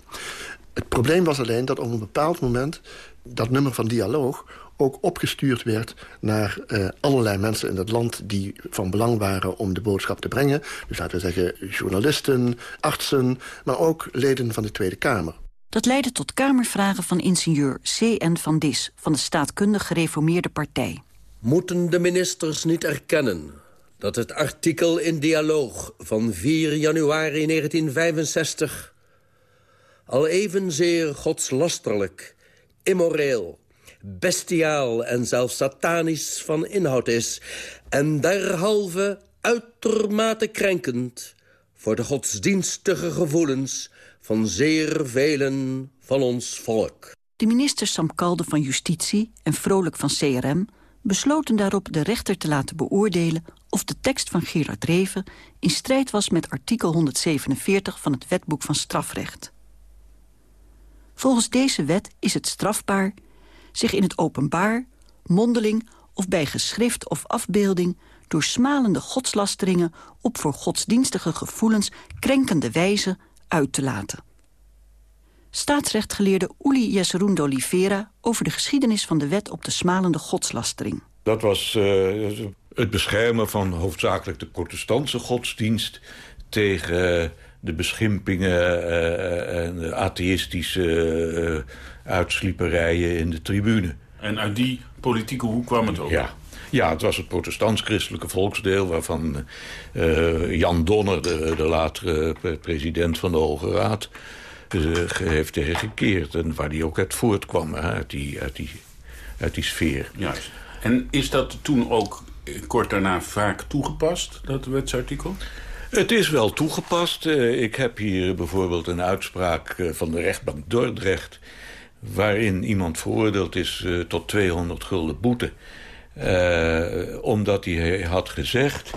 Het probleem was alleen dat op een bepaald moment... dat nummer van dialoog ook opgestuurd werd naar uh, allerlei mensen in het land... die van belang waren om de boodschap te brengen. Dus laten we zeggen journalisten, artsen... maar ook leden van de Tweede Kamer. Dat leidde tot kamervragen van ingenieur C.N. van Dis... van de staatkundig gereformeerde partij. Moeten de ministers niet erkennen dat het artikel in Dialoog van 4 januari 1965... al evenzeer godslasterlijk, immoreel bestiaal en zelfs satanisch van inhoud is... en derhalve uitermate krenkend voor de godsdienstige gevoelens... van zeer velen van ons volk. De minister Sam Kalde van Justitie en Vrolijk van CRM... besloten daarop de rechter te laten beoordelen... of de tekst van Gerard Reven in strijd was met artikel 147 van het Wetboek van Strafrecht. Volgens deze wet is het strafbaar zich in het openbaar, mondeling of bij geschrift of afbeelding... door smalende godslasteringen op voor godsdienstige gevoelens krenkende wijze uit te laten. Staatsrechtgeleerde Uli Jesroen de Oliveira... over de geschiedenis van de wet op de smalende godslastering. Dat was uh, het beschermen van hoofdzakelijk de protestantse godsdienst... tegen de beschimpingen uh, en de atheïstische uitslieperijen in de tribune. En uit die politieke hoek kwam het ook? Ja. Ja, het was het protestants-christelijke volksdeel... waarvan uh, Jan Donner, de, de latere president van de Hoge Raad... Uh, heeft tegen gekeerd. En waar die ook uit voortkwam, uit, die, uit, die, uit die sfeer. Juist. En is dat toen ook kort daarna vaak toegepast, dat wetsartikel? Het is wel toegepast. Uh, ik heb hier bijvoorbeeld een uitspraak van de rechtbank Dordrecht waarin iemand veroordeeld is uh, tot 200 gulden boete. Uh, omdat hij had gezegd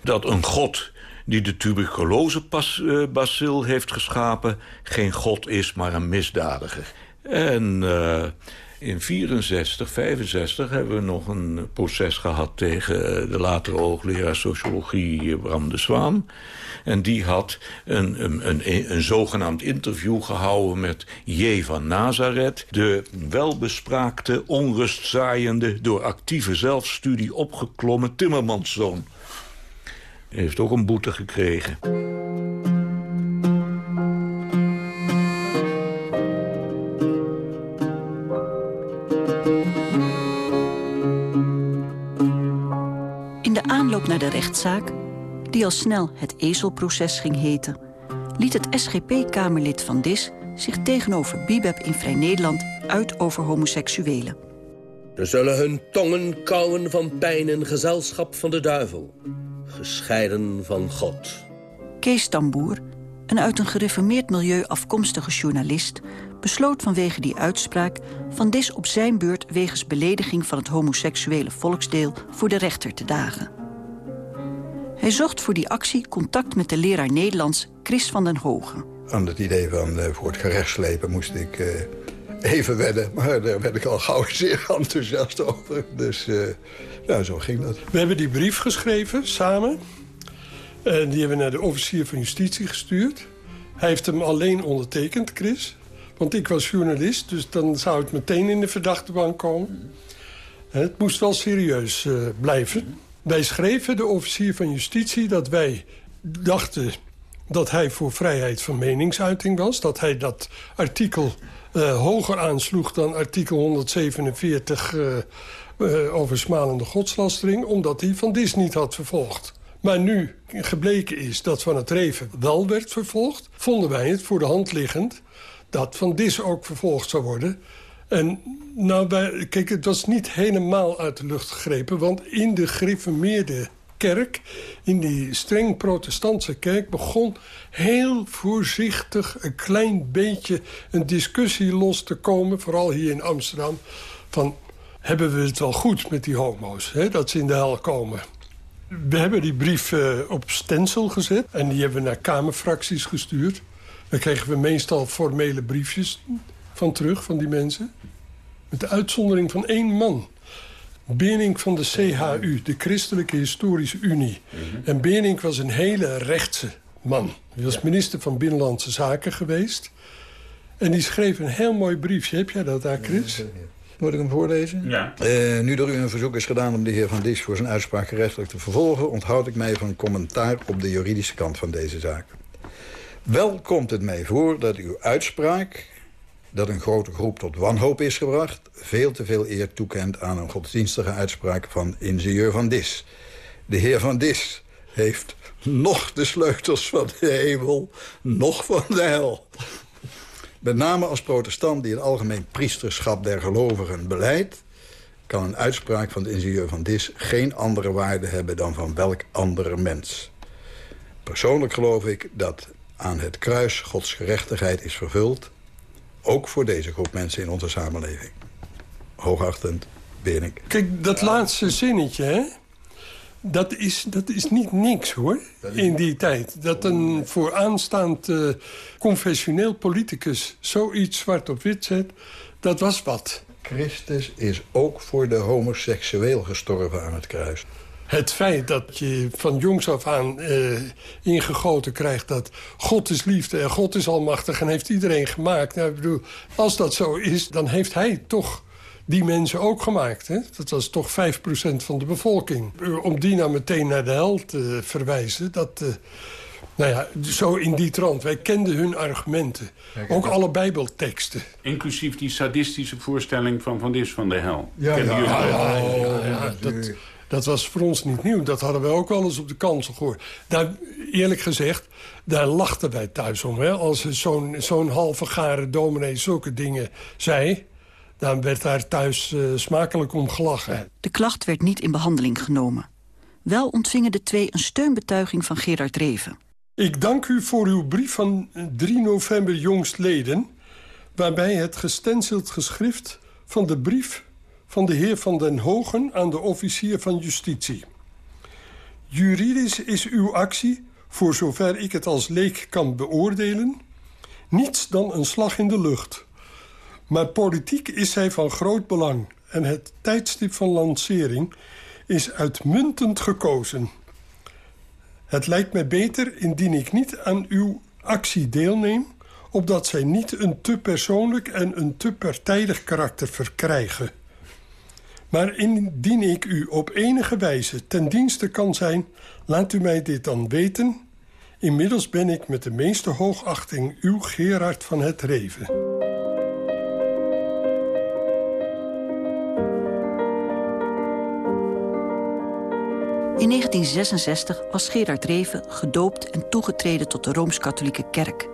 dat een god die de tuberculosebacil heeft geschapen... geen god is, maar een misdadiger. En uh, in 64, 65 hebben we nog een proces gehad... tegen de latere hoogleraar sociologie Bram de Zwaan... En die had een, een, een, een zogenaamd interview gehouden met J. van Nazareth... de welbespraakte, onrustzaaiende, door actieve zelfstudie opgeklommen timmermanszoon. Hij heeft ook een boete gekregen. Rechtszaak die al snel het ezelproces ging heten... liet het SGP-Kamerlid van Dis zich tegenover Bibeb in Vrij Nederland uit over homoseksuelen. Ze zullen hun tongen kauwen van pijn en gezelschap van de duivel. Gescheiden van God. Kees Tamboer, een uit een gereformeerd milieu afkomstige journalist... besloot vanwege die uitspraak van Dis op zijn beurt... wegens belediging van het homoseksuele volksdeel voor de rechter te dagen. Hij zocht voor die actie contact met de leraar Nederlands Chris van den Hogen. Aan het idee van uh, voor het gerecht slepen moest ik uh, even wedden. Maar daar werd ik al gauw (laughs) zeer enthousiast over. Dus uh, nou, zo ging dat. We hebben die brief geschreven, samen. En die hebben we naar de officier van justitie gestuurd. Hij heeft hem alleen ondertekend, Chris. Want ik was journalist, dus dan zou het meteen in de verdachtebank komen. Het moest wel serieus blijven. Wij schreven de officier van justitie dat wij dachten dat hij voor vrijheid van meningsuiting was. Dat hij dat artikel uh, hoger aansloeg dan artikel 147 uh, uh, over smalende godslastering... omdat hij Van Dis niet had vervolgd. Maar nu gebleken is dat Van het Reven wel werd vervolgd... vonden wij het voor de hand liggend dat Van Dis ook vervolgd zou worden... En nou, kijk, het was niet helemaal uit de lucht gegrepen... want in de gereformeerde kerk, in die streng protestantse kerk... begon heel voorzichtig een klein beetje een discussie los te komen... vooral hier in Amsterdam, van hebben we het wel goed met die homo's... Hè, dat ze in de hel komen. We hebben die brief uh, op stencil gezet en die hebben we naar kamerfracties gestuurd. Daar kregen we meestal formele briefjes van terug, van die mensen. Met de uitzondering van één man. Benink van de CHU, de Christelijke Historische Unie. Mhm. En Benink was een hele rechtse man. Hij was minister van Binnenlandse Zaken geweest. En die schreef een heel mooi briefje. Heb jij dat daar, Chris? Moet ik hem voorlezen? Ja. Uh, nu door u een verzoek is gedaan om de heer Van Dis voor zijn uitspraak gerechtelijk te vervolgen... onthoud ik mij van commentaar op de juridische kant van deze zaak. Wel komt het mij voor dat uw uitspraak dat een grote groep tot wanhoop is gebracht... veel te veel eer toekent aan een godsdienstige uitspraak van ingenieur Van Dis. De heer Van Dis heeft nog de sleutels van de hemel, nog van de hel. Met name als protestant die het algemeen priesterschap der gelovigen beleidt... kan een uitspraak van de ingenieur Van Dis geen andere waarde hebben... dan van welk andere mens. Persoonlijk geloof ik dat aan het kruis Gods gerechtigheid is vervuld... ook voor deze groep mensen in onze samenleving. Hoogachtend, ik. Kijk, dat laatste zinnetje, hè? Dat is, dat is niet niks, hoor, in die tijd. Dat een vooraanstaand uh, confessioneel politicus zoiets zwart op wit zet, dat was wat. Christus is ook voor de homoseksueel gestorven aan het kruis. Het feit dat je van jongs af aan uh, ingegoten krijgt... dat God is liefde en God is almachtig en heeft iedereen gemaakt. Nou, ik bedoel, als dat zo is, dan heeft hij toch die mensen ook gemaakt. Hè? Dat was toch 5% van de bevolking. Om die nou meteen naar de hel te verwijzen... dat... Uh, nou ja, zo in die trant. Wij kenden hun argumenten. ook alle bijbelteksten. Inclusief die sadistische voorstelling van Van Dis van de Hel. Ja, ja, ja, ja, ja, dat, dat was voor ons niet nieuw. Dat hadden we ook al eens op de kansel gehoord. Daar, eerlijk gezegd, daar lachten wij thuis om. Hè? Als zo'n zo'n halve gare dominee zulke dingen zei... dan werd daar thuis uh, smakelijk om gelachen. De klacht werd niet in behandeling genomen. Wel ontvingen de twee een steunbetuiging van Gerard Reven. Ik dank u voor uw brief van 3 november jongstleden... waarbij het gestenceld geschrift van de brief van de heer Van den Hogen aan de officier van justitie. Juridisch is uw actie, voor zover ik het als leek kan beoordelen... niets dan een slag in de lucht. Maar politiek is zij van groot belang... en het tijdstip van lancering is uitmuntend gekozen. Het lijkt mij beter indien ik niet aan uw actie deelneem... opdat zij niet een te persoonlijk en een te partijdig karakter verkrijgen... Maar indien ik u op enige wijze ten dienste kan zijn... laat u mij dit dan weten. Inmiddels ben ik met de meeste hoogachting uw Gerard van het Reven. In 1966 was Gerard Reven gedoopt en toegetreden tot de Rooms-Katholieke Kerk.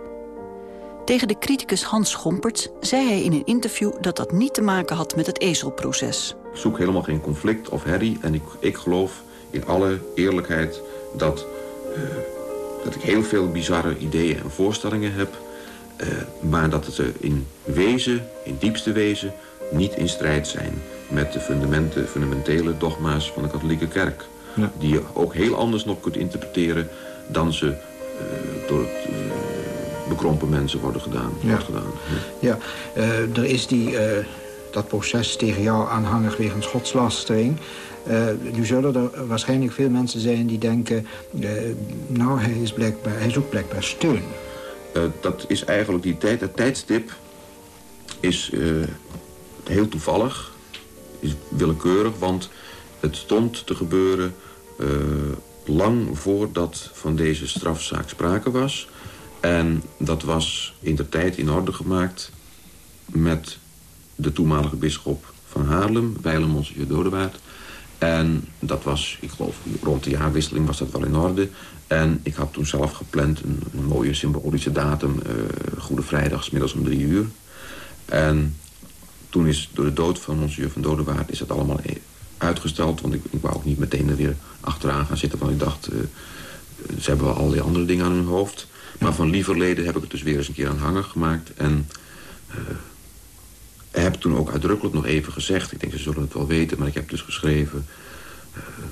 Tegen de criticus Hans Schomperts zei hij in een interview dat dat niet te maken had met het ezelproces. Ik zoek helemaal geen conflict of herrie en ik, ik geloof in alle eerlijkheid dat, uh, dat ik heel veel bizarre ideeën en voorstellingen heb. Uh, maar dat het in wezen, in diepste wezen, niet in strijd zijn met de fundamenten, fundamentele dogma's van de katholieke kerk. Ja. Die je ook heel anders nog kunt interpreteren dan ze uh, door het bekrompen mensen worden gedaan. Ja, gedaan. ja. ja er is die dat proces tegen jou aanhangig wegens godslastering. Uh, nu zullen er waarschijnlijk veel mensen zijn die denken... Nou, hij, is blijkbaar, hij zoekt blijkbaar steun. Dat is eigenlijk die tijd, het tijdstip is heel toevallig, is willekeurig... want het stond te gebeuren lang voordat van deze strafzaak sprake was... En dat was in de tijd in orde gemaakt met de toenmalige bisschop van Haarlem, Wijlen Monsieur Dodewaard. En dat was, ik geloof, rond de jaarwisseling was dat wel in orde. En ik had toen zelf gepland een, mooie symbolische datum, uh, Goede Vrijdag, middels om drie uur. En toen is door de dood van Monsieur van Dodewaard is dat allemaal e- uitgesteld. Want ik, ik wou ook niet meteen er weer achteraan gaan zitten. Want ik dacht, uh, ze hebben wel al die andere dingen aan hun hoofd. Maar van lieverleden heb ik het dus weer eens een keer aanhanger gemaakt. En uh, heb toen ook uitdrukkelijk nog even gezegd... ik denk ze zullen het wel weten, maar ik heb dus geschreven...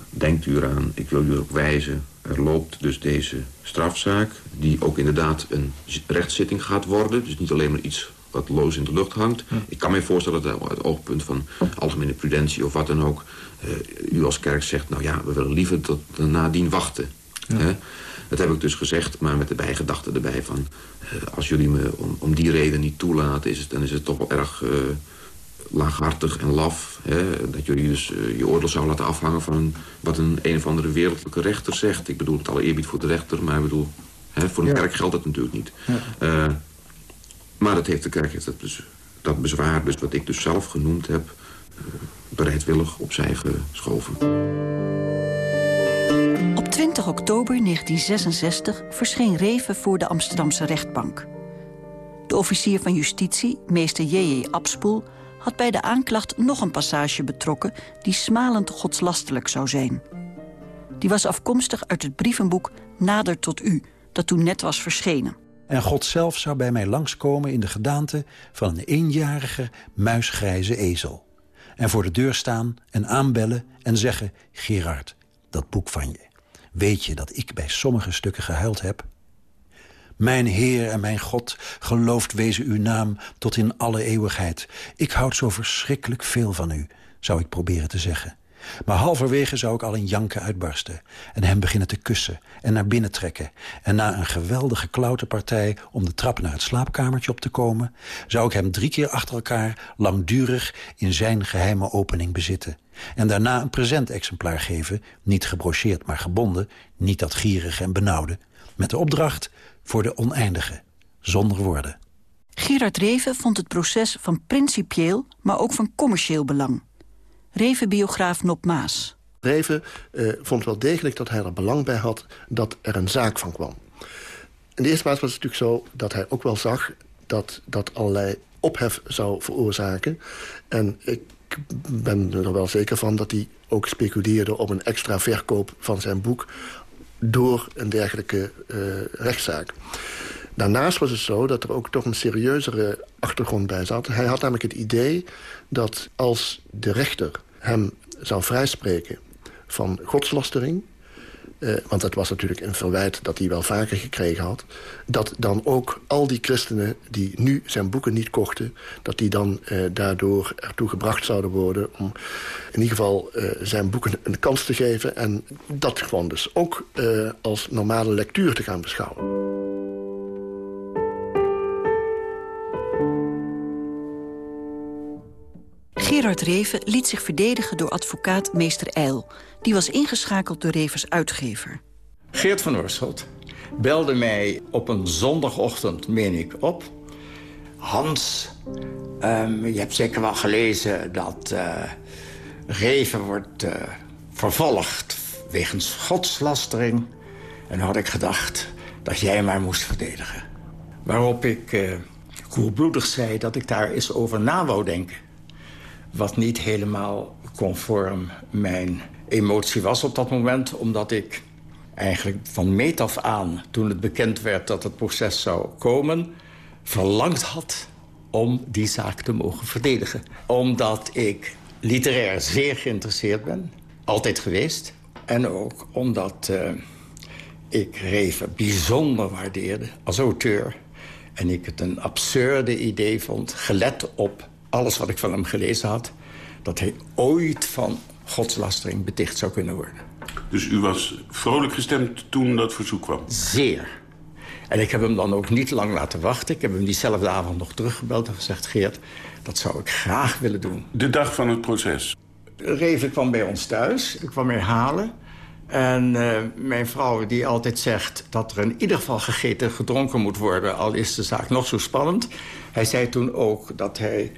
denkt u eraan, ik wil u ook wijzen... er loopt dus deze strafzaak... die ook inderdaad een rechtszitting gaat worden. Dus niet alleen maar iets wat loos in de lucht hangt. Ik kan me voorstellen dat uit het oogpunt van algemene prudentie of wat dan ook... u als kerk zegt, nou ja, we willen liever tot nadien wachten. Hè? Dat heb ik dus gezegd, maar met de bijgedachte erbij van... als jullie me om, om, die reden niet toelaten, is het, dan is het toch wel erg laaghartig en laf. Hè, dat jullie dus uh, je oordeel zou laten afhangen van wat een een of andere wereldlijke rechter zegt. Ik bedoel het alle eerbied voor de rechter, maar ik bedoel, hè, voor een kerk geldt dat natuurlijk niet. Ja. Uh, maar dat heeft de kerk heeft dat, dus, dat bezwaar, dus wat ik dus zelf genoemd heb, uh, bereidwillig opzij geschoven. Op 20 oktober 1966 verscheen Reven voor de Amsterdamse rechtbank. De officier van justitie, meester J.J. Abspoel had bij de aanklacht nog een passage betrokken... die smalend godslastelijk zou zijn. Die was afkomstig uit het brievenboek Nader tot u... dat toen net was verschenen. En God zelf zou bij mij langskomen in de gedaante... van een eenjarige, muisgrijze ezel. En voor de deur staan en aanbellen en zeggen... Gerard, dat boek van je. Weet je dat ik bij sommige stukken gehuild heb... Mijn Heer en mijn God, geloofd wezen uw naam tot in alle eeuwigheid. Ik houd zo verschrikkelijk veel van u, zou ik proberen te zeggen. Maar halverwege zou ik al in janken uitbarsten... en hem beginnen te kussen en naar binnen trekken. En na een geweldige klauterpartij om de trap naar het slaapkamertje op te komen... zou ik hem drie keer achter elkaar langdurig in zijn geheime opening bezitten. En daarna een presentexemplaar geven, niet gebrocheerd maar gebonden... niet dat gierige en benauwde, met de opdracht voor de oneindige, zonder woorden. Gerard Reven vond het proces van principieel, maar ook van commercieel belang. Reven-biograaf Nop Maas. Reven eh, vond wel degelijk dat hij er belang bij had dat er een zaak van kwam. In de eerste plaats was het natuurlijk zo dat hij ook wel zag... dat dat allerlei ophef zou veroorzaken. En ik ben er wel zeker van dat hij ook speculeerde op een extra verkoop van zijn boek door een dergelijke uh, rechtszaak. Daarnaast was het zo dat er ook toch een serieuzere achtergrond bij zat. Hij had namelijk het idee dat als de rechter hem zou vrijspreken van godslastering... Uh, want dat was natuurlijk een verwijt dat hij wel vaker gekregen had... dat dan ook al die christenen die nu zijn boeken niet kochten... dat die dan uh, daardoor ertoe gebracht zouden worden... om in ieder geval uh, zijn boeken een kans te geven... en dat gewoon dus ook als normale lectuur te gaan beschouwen. Gerard Reven liet zich verdedigen door advocaat meester Eil. Die was ingeschakeld door Revens uitgever. Geert van Oorschot belde mij op een zondagochtend, meen ik, op. Hans, um, je hebt zeker wel gelezen dat uh, Reven wordt uh, vervolgd wegens godslastering. En had ik gedacht dat jij mij moest verdedigen. Waarop ik uh, koelbloedig zei dat ik daar eens over na wou denken wat niet helemaal conform mijn emotie was op dat moment. Omdat ik eigenlijk van meet af aan, toen het bekend werd dat het proces zou komen... verlangd had om die zaak te mogen verdedigen. Omdat ik literair zeer geïnteresseerd ben, altijd geweest. En ook omdat uh, ik Reven bijzonder waardeerde als auteur. En ik het een absurde idee vond, gelet op alles wat ik van hem gelezen had... dat hij ooit van godslastering beticht zou kunnen worden. Dus u was vrolijk gestemd toen dat verzoek kwam? Zeer. En ik heb hem dan ook niet lang laten wachten. Ik heb hem diezelfde avond nog teruggebeld en gezegd... Geert, dat zou ik graag willen doen. De dag van het proces? Reven kwam bij ons thuis. Ik kwam weer halen. En uh, mijn vrouw die altijd zegt dat er in ieder geval gegeten en gedronken moet worden... al is de zaak nog zo spannend. Hij zei toen ook dat hij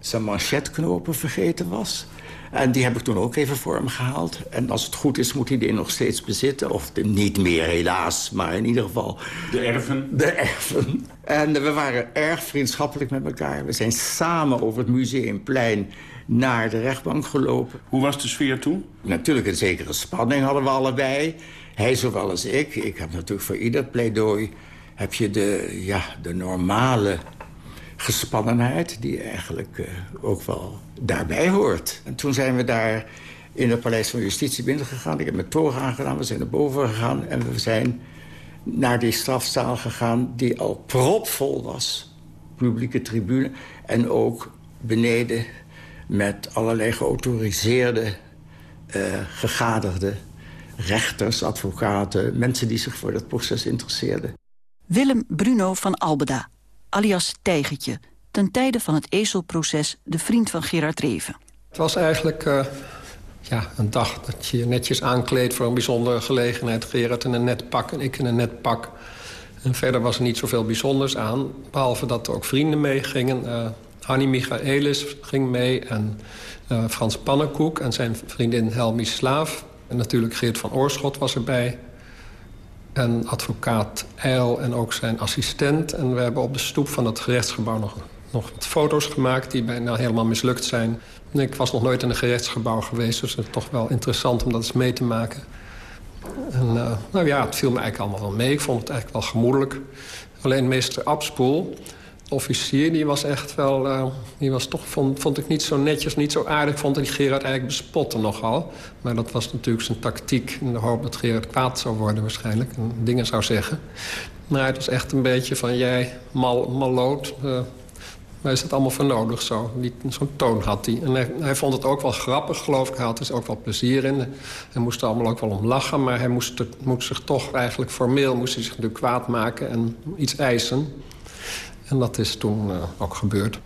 zijn manchetknopen vergeten was. En die heb ik toen ook even voor hem gehaald. En als het goed is, moet hij die nog steeds bezitten. Of niet meer, helaas, maar in ieder geval... De erven? De erven. En we waren erg vriendschappelijk met elkaar. We zijn samen over het Museumplein naar de rechtbank gelopen. Hoe was de sfeer toen? Natuurlijk een zekere spanning hadden we allebei. Hij zowel als ik. Ik heb natuurlijk voor ieder pleidooi... heb je de, ja, de normale gespannenheid... die eigenlijk uh, ook wel daarbij hoort. En toen zijn we daar in het paleis van justitie binnengegaan. Ik heb mijn toren aangedaan, we zijn naar boven gegaan... en we zijn naar die strafzaal gegaan die al propvol was. Publieke tribune. En ook beneden met allerlei geautoriseerde, uh, gegaderde rechters, advocaten... mensen die zich voor dat proces interesseerden. Willem Bruno van Albeda, alias Tijgertje... ten tijde van het ezelproces de vriend van Gerard Reven. Het was eigenlijk uh, ja, een dag dat je netjes aankleedt... voor een bijzondere gelegenheid. Gerard in een net pak en ik in een net pak. En verder was er niet zoveel bijzonders aan. Behalve dat er ook vrienden meegingen. Uh, Annie Michaelis ging mee en uh, Frans Pannenkoek... en zijn vriendin Helmi Slaaf. En natuurlijk Geert van Oorschot was erbij. En advocaat Eil en ook zijn assistent. En we hebben op de stoep van het gerechtsgebouw nog, nog wat foto's gemaakt... die bijna helemaal mislukt zijn. Ik was nog nooit in een gerechtsgebouw geweest... dus het is toch wel interessant om dat eens mee te maken. En uh, nou ja, het viel me eigenlijk allemaal wel mee. Ik vond het eigenlijk wel gemoedelijk. Alleen meester Abspoel officier, die was echt wel... Uh, die was toch, vond, vond ik niet zo netjes, niet zo aardig. Vond ik Gerard eigenlijk bespotten nogal. Maar dat was natuurlijk zijn tactiek. In de hoop dat Gerard kwaad zou worden waarschijnlijk. En dingen zou zeggen. Maar het was echt een beetje van... jij, mal, malloot... Uh, waar is het allemaal voor nodig zo? Zo'n toon had hij. En hij, hij, vond het ook wel grappig, geloof ik. Hij had er ook wel plezier in. Hij moest er allemaal ook wel om lachen. Maar hij moest, moest zich toch eigenlijk formeel... moest hij zich kwaad maken en iets eisen. En dat is toen uh, ook gebeurd.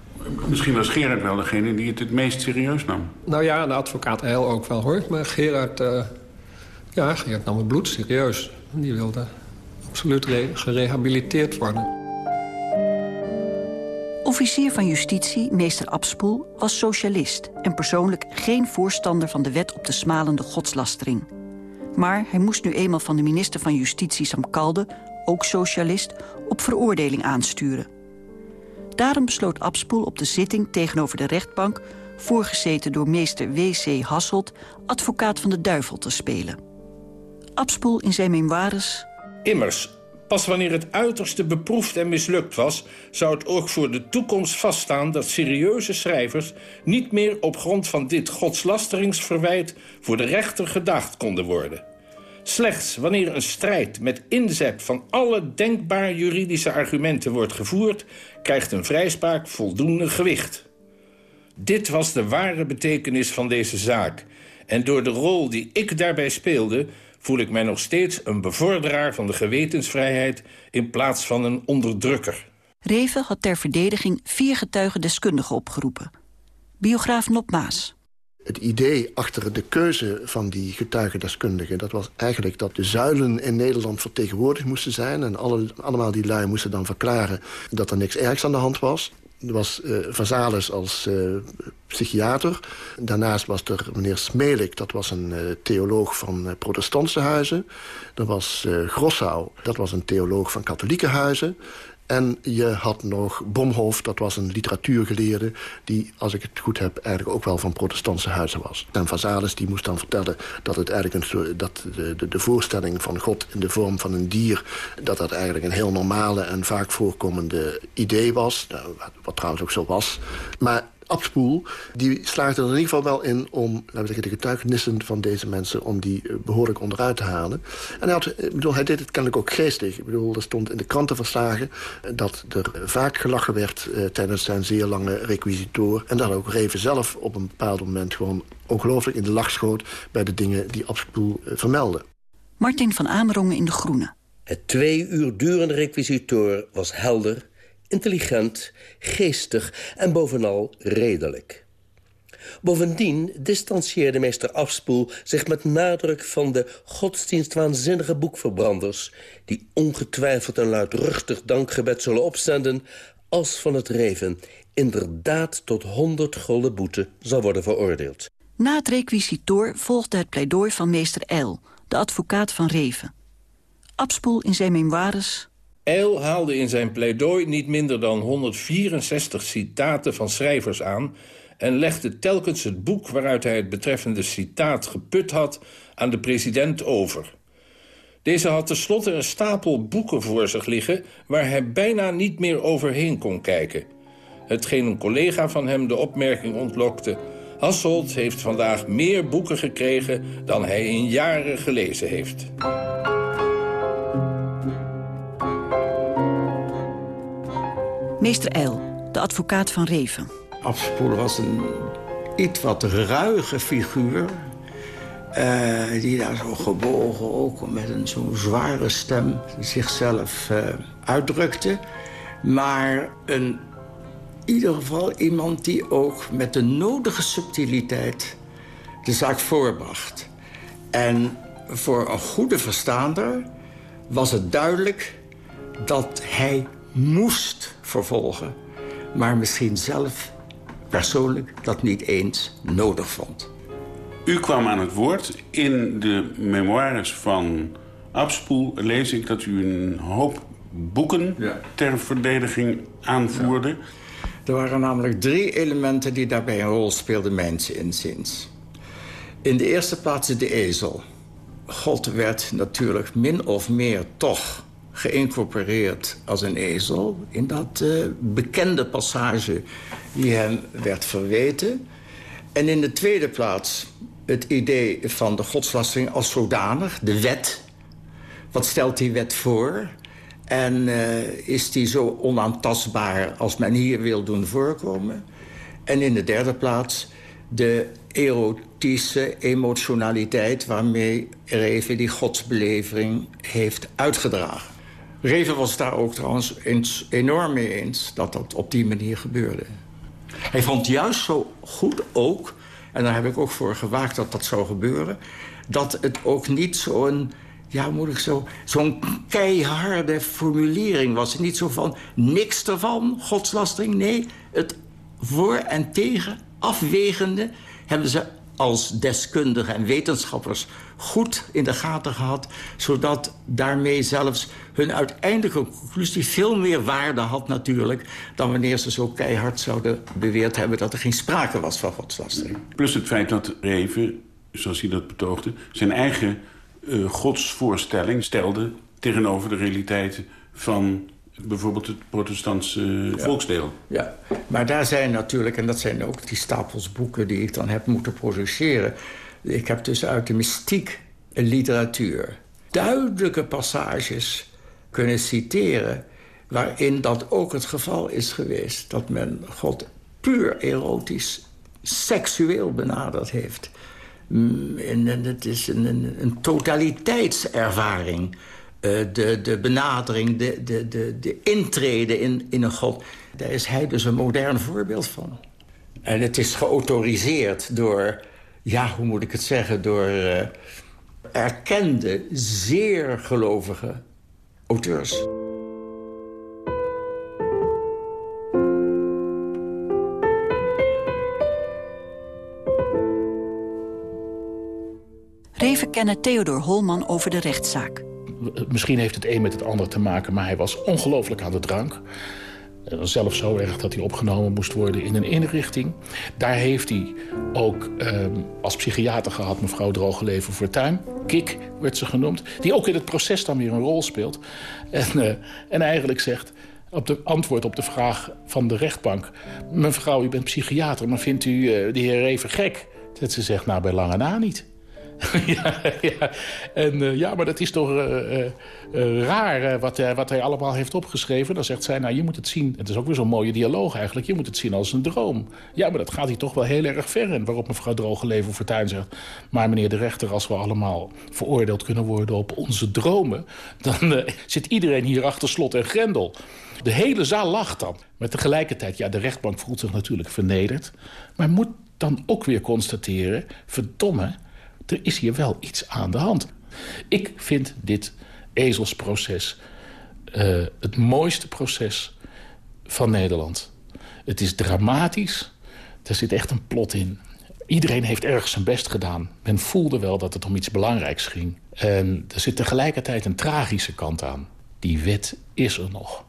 Misschien was Gerard wel degene die het het meest serieus nam. Nou ja, de advocaat Eil ook wel hoor. Maar Gerard, uh, ja, Gerard nam het bloed serieus. Die wilde absoluut gerehabiliteerd worden. Officier van Justitie, meester Abspoel, was socialist... en persoonlijk geen voorstander van de wet op de smalende godslastering. Maar hij moest nu eenmaal van de minister van Justitie Sam Kalde... ook socialist, op veroordeling aansturen. Daarom besloot Abspoel op de zitting tegenover de rechtbank... voorgezeten door meester W.C. Hasselt, advocaat van de duivel te spelen. Abspoel in zijn memoires... Immers, pas wanneer het uiterste beproefd en mislukt was... zou het ook voor de toekomst vaststaan dat serieuze schrijvers... niet meer op grond van dit godslasteringsverwijt... voor de rechter gedacht konden worden. Slechts wanneer een strijd met inzet van alle denkbaar juridische argumenten wordt gevoerd... krijgt een vrijspraak voldoende gewicht. Dit was de ware betekenis van deze zaak. En door de rol die ik daarbij speelde... voel ik mij nog steeds een bevorderaar van de gewetensvrijheid... in plaats van een onderdrukker. Reven had ter verdediging vier getuigendeskundigen opgeroepen. Biograaf Nop Maas het idee achter de keuze van die getuigendeskundigen... dat was eigenlijk dat de zuilen in Nederland vertegenwoordigd moesten zijn... en alle, allemaal die lui moesten dan verklaren dat er niks ergs aan de hand was. Er was uh, Vazalis als uh, psychiater. Daarnaast was er meneer Smelik, dat was een uh, theoloog van protestantse huizen. Er was Grossau, dat was een theoloog van katholieke huizen. En je had nog Bomhof, dat was een literatuurgeleerde... die, als ik het goed heb, eigenlijk ook wel van protestantse huizen was. En Vazalis die moest dan vertellen dat, het eigenlijk een, dat de, de, de, voorstelling van God... in de vorm van een dier, dat dat eigenlijk een heel normale... en vaak voorkomende idee was. Nou, wat, wat trouwens ook zo was. Maar Abspoel, die slaagde er in ieder geval wel in om laten we zeggen, de getuigenissen van deze mensen om die eh, behoorlijk onderuit te halen. En hij, had, ik bedoel, hij deed het kennelijk ook geestig. Ik bedoel, er stond in de krantenverslagen dat er vaak gelachen werd eh, tijdens zijn zeer lange requisitoor. En dat ook Reven zelf op een bepaald moment gewoon ongelooflijk in de lach schoot bij de dingen die Abspoel eh, vermeldde. Martin van Amerongen in De Groene. Het twee uur durende requisitoor was helder intelligent, geestig en bovenal redelijk. Bovendien distancieerde meester Afspoel zich met nadruk van de godsdienstwaanzinnige boekverbranders... die ongetwijfeld een luidruchtig dankgebed zullen opzenden... als van het Reven inderdaad tot honderd gulden boete zal worden veroordeeld. Na het requisitoor volgde het pleidooi van meester Eil, de advocaat van Reven. Abspoel in zijn memoires Eil haalde in zijn pleidooi niet minder dan 164 citaten van schrijvers aan... en legde telkens het boek waaruit hij het betreffende citaat geput had... aan de president over. Deze had tenslotte een stapel boeken voor zich liggen... waar hij bijna niet meer overheen kon kijken. Hetgeen een collega van hem de opmerking ontlokte... Hasselt heeft vandaag meer boeken gekregen dan hij in jaren gelezen heeft. Meester Eil, de advocaat van Reven. Afspoelen was een iets wat ruige figuur. Uh, die daar zo gebogen, ook met een zo'n zware stem, zichzelf uh, uitdrukte. Maar een, in ieder geval iemand die ook met de nodige subtiliteit de zaak voorbracht. En voor een goede verstaander was het duidelijk dat hij moest vervolgen. Maar misschien zelf persoonlijk dat niet eens nodig vond. U kwam aan het woord. In de memoires van Abspoel lees ik dat u een hoop boeken ter verdediging aanvoerde. Er waren namelijk drie elementen die daarbij een rol speelden, mijns inziens. In de eerste plaats de ezel. God werd natuurlijk min of meer toch geïncorporeerd als een ezel... in dat uh, bekende passage die hem werd verweten. En in de tweede plaats het idee van de godslastering als zodanig, de wet. Wat stelt die wet voor? En uh, is die zo onaantastbaar als men hier wil doen voorkomen? En in de derde plaats de erotische emotionaliteit... waarmee Reven die godsbelevering heeft uitgedragen. Reven was daar ook trouwens enorm mee eens dat dat op die manier gebeurde. Hij vond juist zo goed ook, en daar heb ik ook voor gewaakt dat dat zou gebeuren... dat het ook niet zo'n ja, moet ik zo, zo'n keiharde formulering was. Niet zo van niks ervan, godslastering. Nee, het voor en tegen afwegende hebben ze als deskundigen en wetenschappers goed in de gaten gehad... zodat daarmee zelfs hun uiteindelijke conclusie veel meer waarde had natuurlijk... dan wanneer ze zo keihard zouden beweerd hebben... dat er geen sprake was van godslastering. Plus het feit dat Reven, zoals hij dat betoogde... zijn eigen uh, godsvoorstelling stelde tegenover de realiteiten van bijvoorbeeld het protestantse volksdeel. Ja, maar daar zijn natuurlijk, en dat zijn ook die stapels boeken die ik dan heb moeten produceren. Ik heb dus uit de mystiek literatuur duidelijke passages kunnen citeren waarin dat ook het geval is geweest. Dat men God puur erotisch, seksueel benaderd heeft. Mm, en het is een, een, totaliteitservaring de, de benadering, de, de, de, de intrede in, in een god. Daar is hij dus een modern voorbeeld van. En het is geautoriseerd door, ja, hoe moet ik het zeggen... door uh, erkende, zeer gelovige auteurs. Reven kennen Theodor Holman over de rechtszaak misschien heeft het een met het ander te maken... maar hij was ongelooflijk aan de drank. Zelfs zo erg dat hij opgenomen moest worden in een inrichting. Daar heeft hij ook ehm, als psychiater gehad mevrouw Drogeleven Fortuyn. Kik werd ze genoemd. Die ook in het proces dan weer een rol speelt. En, uh, en eigenlijk zegt op de antwoord op de vraag van de rechtbank... mevrouw, u bent psychiater, maar vindt u uh, de heer Reven gek? Dat ze zegt, nou, bij lange na niet. (laughs) ja. En, uh, ja, maar dat is toch uh, uh, raar wat, wat hij allemaal heeft opgeschreven. Dan zegt zij, nou, je moet het zien... Het is ook weer zo'n mooie dialoog eigenlijk. Je moet het zien als een droom. Ja, maar dat gaat hij toch wel heel erg ver in. Waarop mevrouw Drogeleven Fortuyn zegt... maar meneer de rechter, als we allemaal veroordeeld kunnen worden op onze dromen... dan zit iedereen hier achter slot en grendel. De hele zaal lacht dan. Maar tegelijkertijd, ja, de rechtbank voelt zich natuurlijk vernederd. Maar moet dan ook weer constateren... verdomme, er is hier wel iets aan de hand. Ik vind dit ezelsproces uh, het mooiste proces van Nederland. Het is dramatisch. Er zit echt een plot in. Iedereen heeft ergens zijn best gedaan. Men voelde wel dat het om iets belangrijks ging. En er zit tegelijkertijd een tragische kant aan. Die wet is er nog.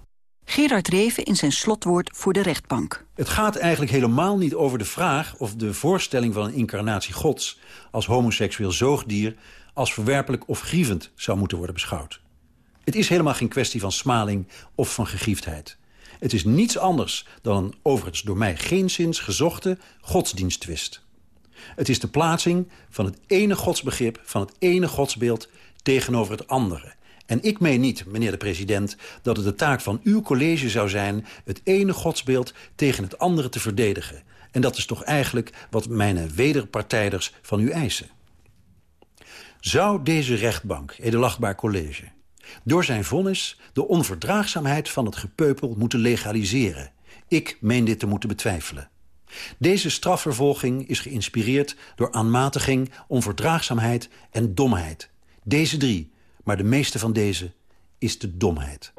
Gerard Reven in zijn slotwoord voor de rechtbank. Het gaat eigenlijk helemaal niet over de vraag of de voorstelling van een incarnatie gods als homoseksueel zoogdier als verwerpelijk of grievend zou moeten worden beschouwd. Het is helemaal geen kwestie van smaling of van gegriefdheid. Het is niets anders dan een overigens door mij geen zins gezochte godsdiensttwist. Het is de plaatsing van het ene godsbegrip, van het ene godsbeeld tegenover het andere. En ik meen niet, meneer de president, dat het de taak van uw college zou zijn... het ene godsbeeld tegen het andere te verdedigen. En dat is toch eigenlijk wat mijn wederpartijders van u eisen. Zou deze rechtbank, edelachtbaar college... door zijn vonnis de onverdraagzaamheid van het gepeupel moeten legaliseren? Ik meen dit te moeten betwijfelen. Deze strafvervolging is geïnspireerd door aanmatiging, onverdraagzaamheid en domheid. Deze drie, maar de meeste van deze, is de domheid.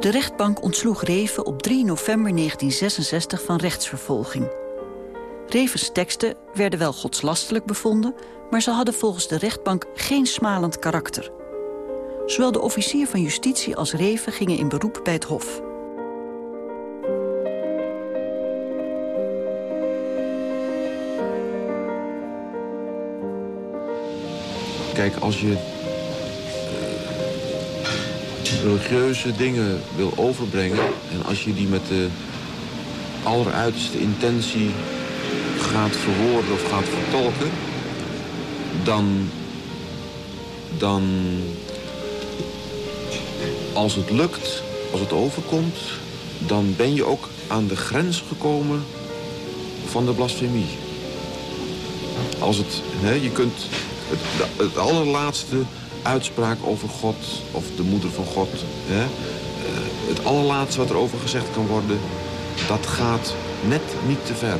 De rechtbank ontsloeg Reven op 3 november 1966 van rechtsvervolging. Revens teksten werden wel godslastelijk bevonden... maar ze hadden volgens de rechtbank geen smalend karakter. Zowel de officier van justitie als Reven gingen in beroep bij het Hof. Kijk, als je religieuze dingen wil overbrengen... en als je die met de alleruiterste intentie gaat verwoorden of gaat vertolken... dan... dan als het lukt, als het overkomt... dan ben je ook aan de grens gekomen van de blasfemie. Als het, hè, je kunt het, het allerlaatste uitspraak over God of de moeder van God. Hè? Eh, het allerlaatste wat er over gezegd kan worden, dat gaat net niet te ver.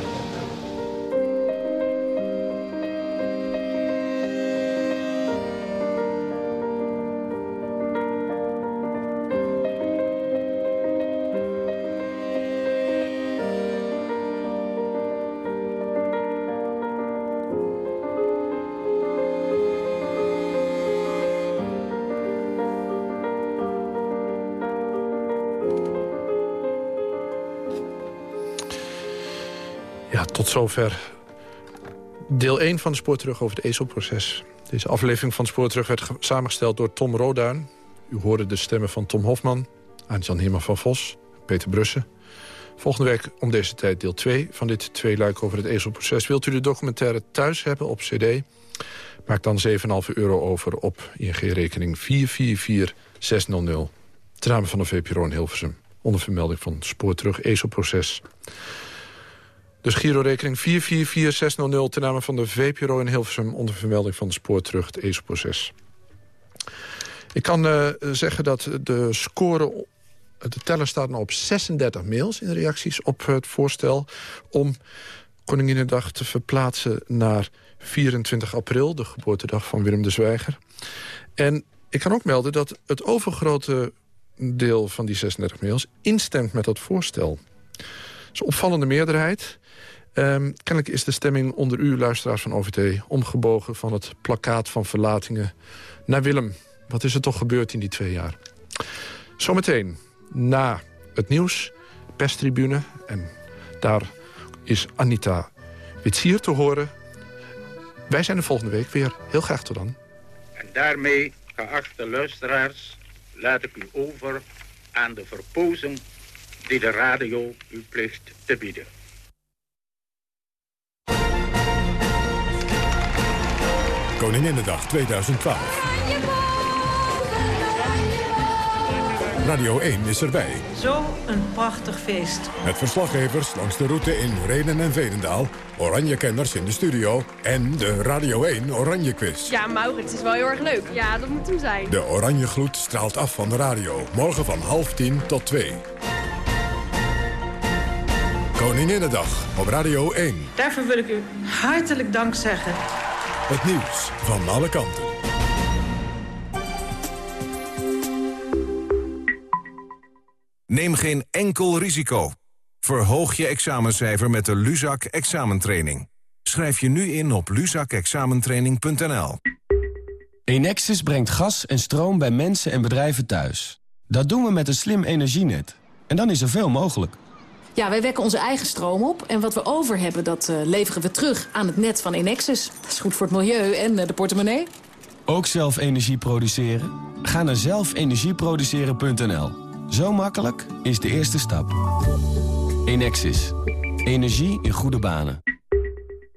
Tot zover deel 1 van de Spoorterug over het ezelproces. Deze aflevering van Spoorterug werd samengesteld door Tom Roduin. U hoorde de stemmen van Tom Hofman, Jan Herman van Vos, Peter Brussen. Volgende week om deze tijd deel 2 van dit tweeluik over het ezelproces. Wilt u de documentaire thuis hebben op cd? Maak dan 7,5 euro over op ING-rekening 444600. Ten name van de VPRO in Hilversum. Onder vermelding van Spoorterug Ezelproces. Dus Giro-rekening 444600 ten name van de VPRO in Hilversum... onder vermelding van de spoor terug, het ESO-proces. Ik kan uh, zeggen dat de score... De teller staat nu op 36 mails in reacties op het voorstel... om Koninginnedag te verplaatsen naar 24 april... de geboortedag van Willem de Zwijger. En ik kan ook melden dat het overgrote deel van die 36 mails... instemt met dat voorstel. Dat is een opvallende meerderheid. Um, kennelijk is de stemming onder u, luisteraars van OVT... omgebogen van het plakkaat van verlatingen naar Willem. Wat is er toch gebeurd in die twee jaar? Zometeen, na het nieuws, perstribune... en daar is Anita Witsier te horen. Wij zijn de volgende week weer. Heel graag tot dan. En daarmee, geachte luisteraars, laat ik u over aan de verpozen die de radio u plicht te bieden. Koninginnedag 2012. Radio 1 is erbij. Zo een prachtig feest. Met verslaggevers langs de route in Renen en Veenendaal... Oranje-kenners in de studio en de Radio 1 Oranje Quiz. Ja, Maurits is wel heel erg leuk. Ja, dat moet hem zijn. De Oranje Gloed straalt af van de radio. Morgen van half tien tot twee. Koninginnedag op Radio 1. Daarvoor wil ik u hartelijk dank zeggen. Het nieuws van alle kanten. Neem geen enkel risico. Verhoog je examencijfer met de Luzak examentraining. Schrijf je nu in op luzakexamentraining.nl. Enexis brengt gas en stroom bij mensen en bedrijven thuis. Dat doen we met een slim energienet. En dan is er veel mogelijk. Ja, wij wekken onze eigen stroom op. En wat we over hebben, dat uh, leveren we terug aan het net van Enexis. Dat is goed voor het milieu en uh, de portemonnee. Ook zelf energie produceren? Ga naar zelfenergieproduceren.nl. Zo makkelijk is de eerste stap. Enexis. Energie in goede banen.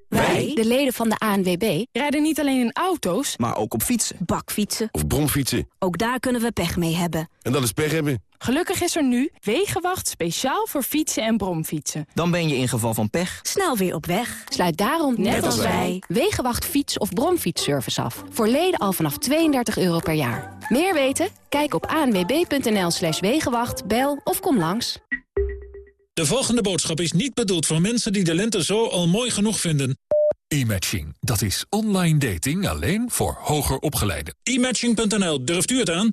Wij, de leden van de ANWB, rijden niet alleen in auto's... maar ook op fietsen. Bakfietsen. Of bromfietsen. Ook daar kunnen we pech mee hebben. En dat is pech hebben. Gelukkig is er nu Wegenwacht speciaal voor fietsen en bromfietsen. Dan ben je in geval van pech... snel weer op weg. Sluit daarom, net, net als wij, Wegenwacht fiets- of bromfietsservice af. Voor leden al vanaf 32 euro per jaar. Meer weten? Kijk op anwb.nl slash wegenwacht, bel of kom langs. De volgende boodschap is niet bedoeld voor mensen die de lente zo al mooi genoeg vinden. E-matching, dat is online dating alleen voor hoger opgeleiden. E-matching.nl, durft u het aan?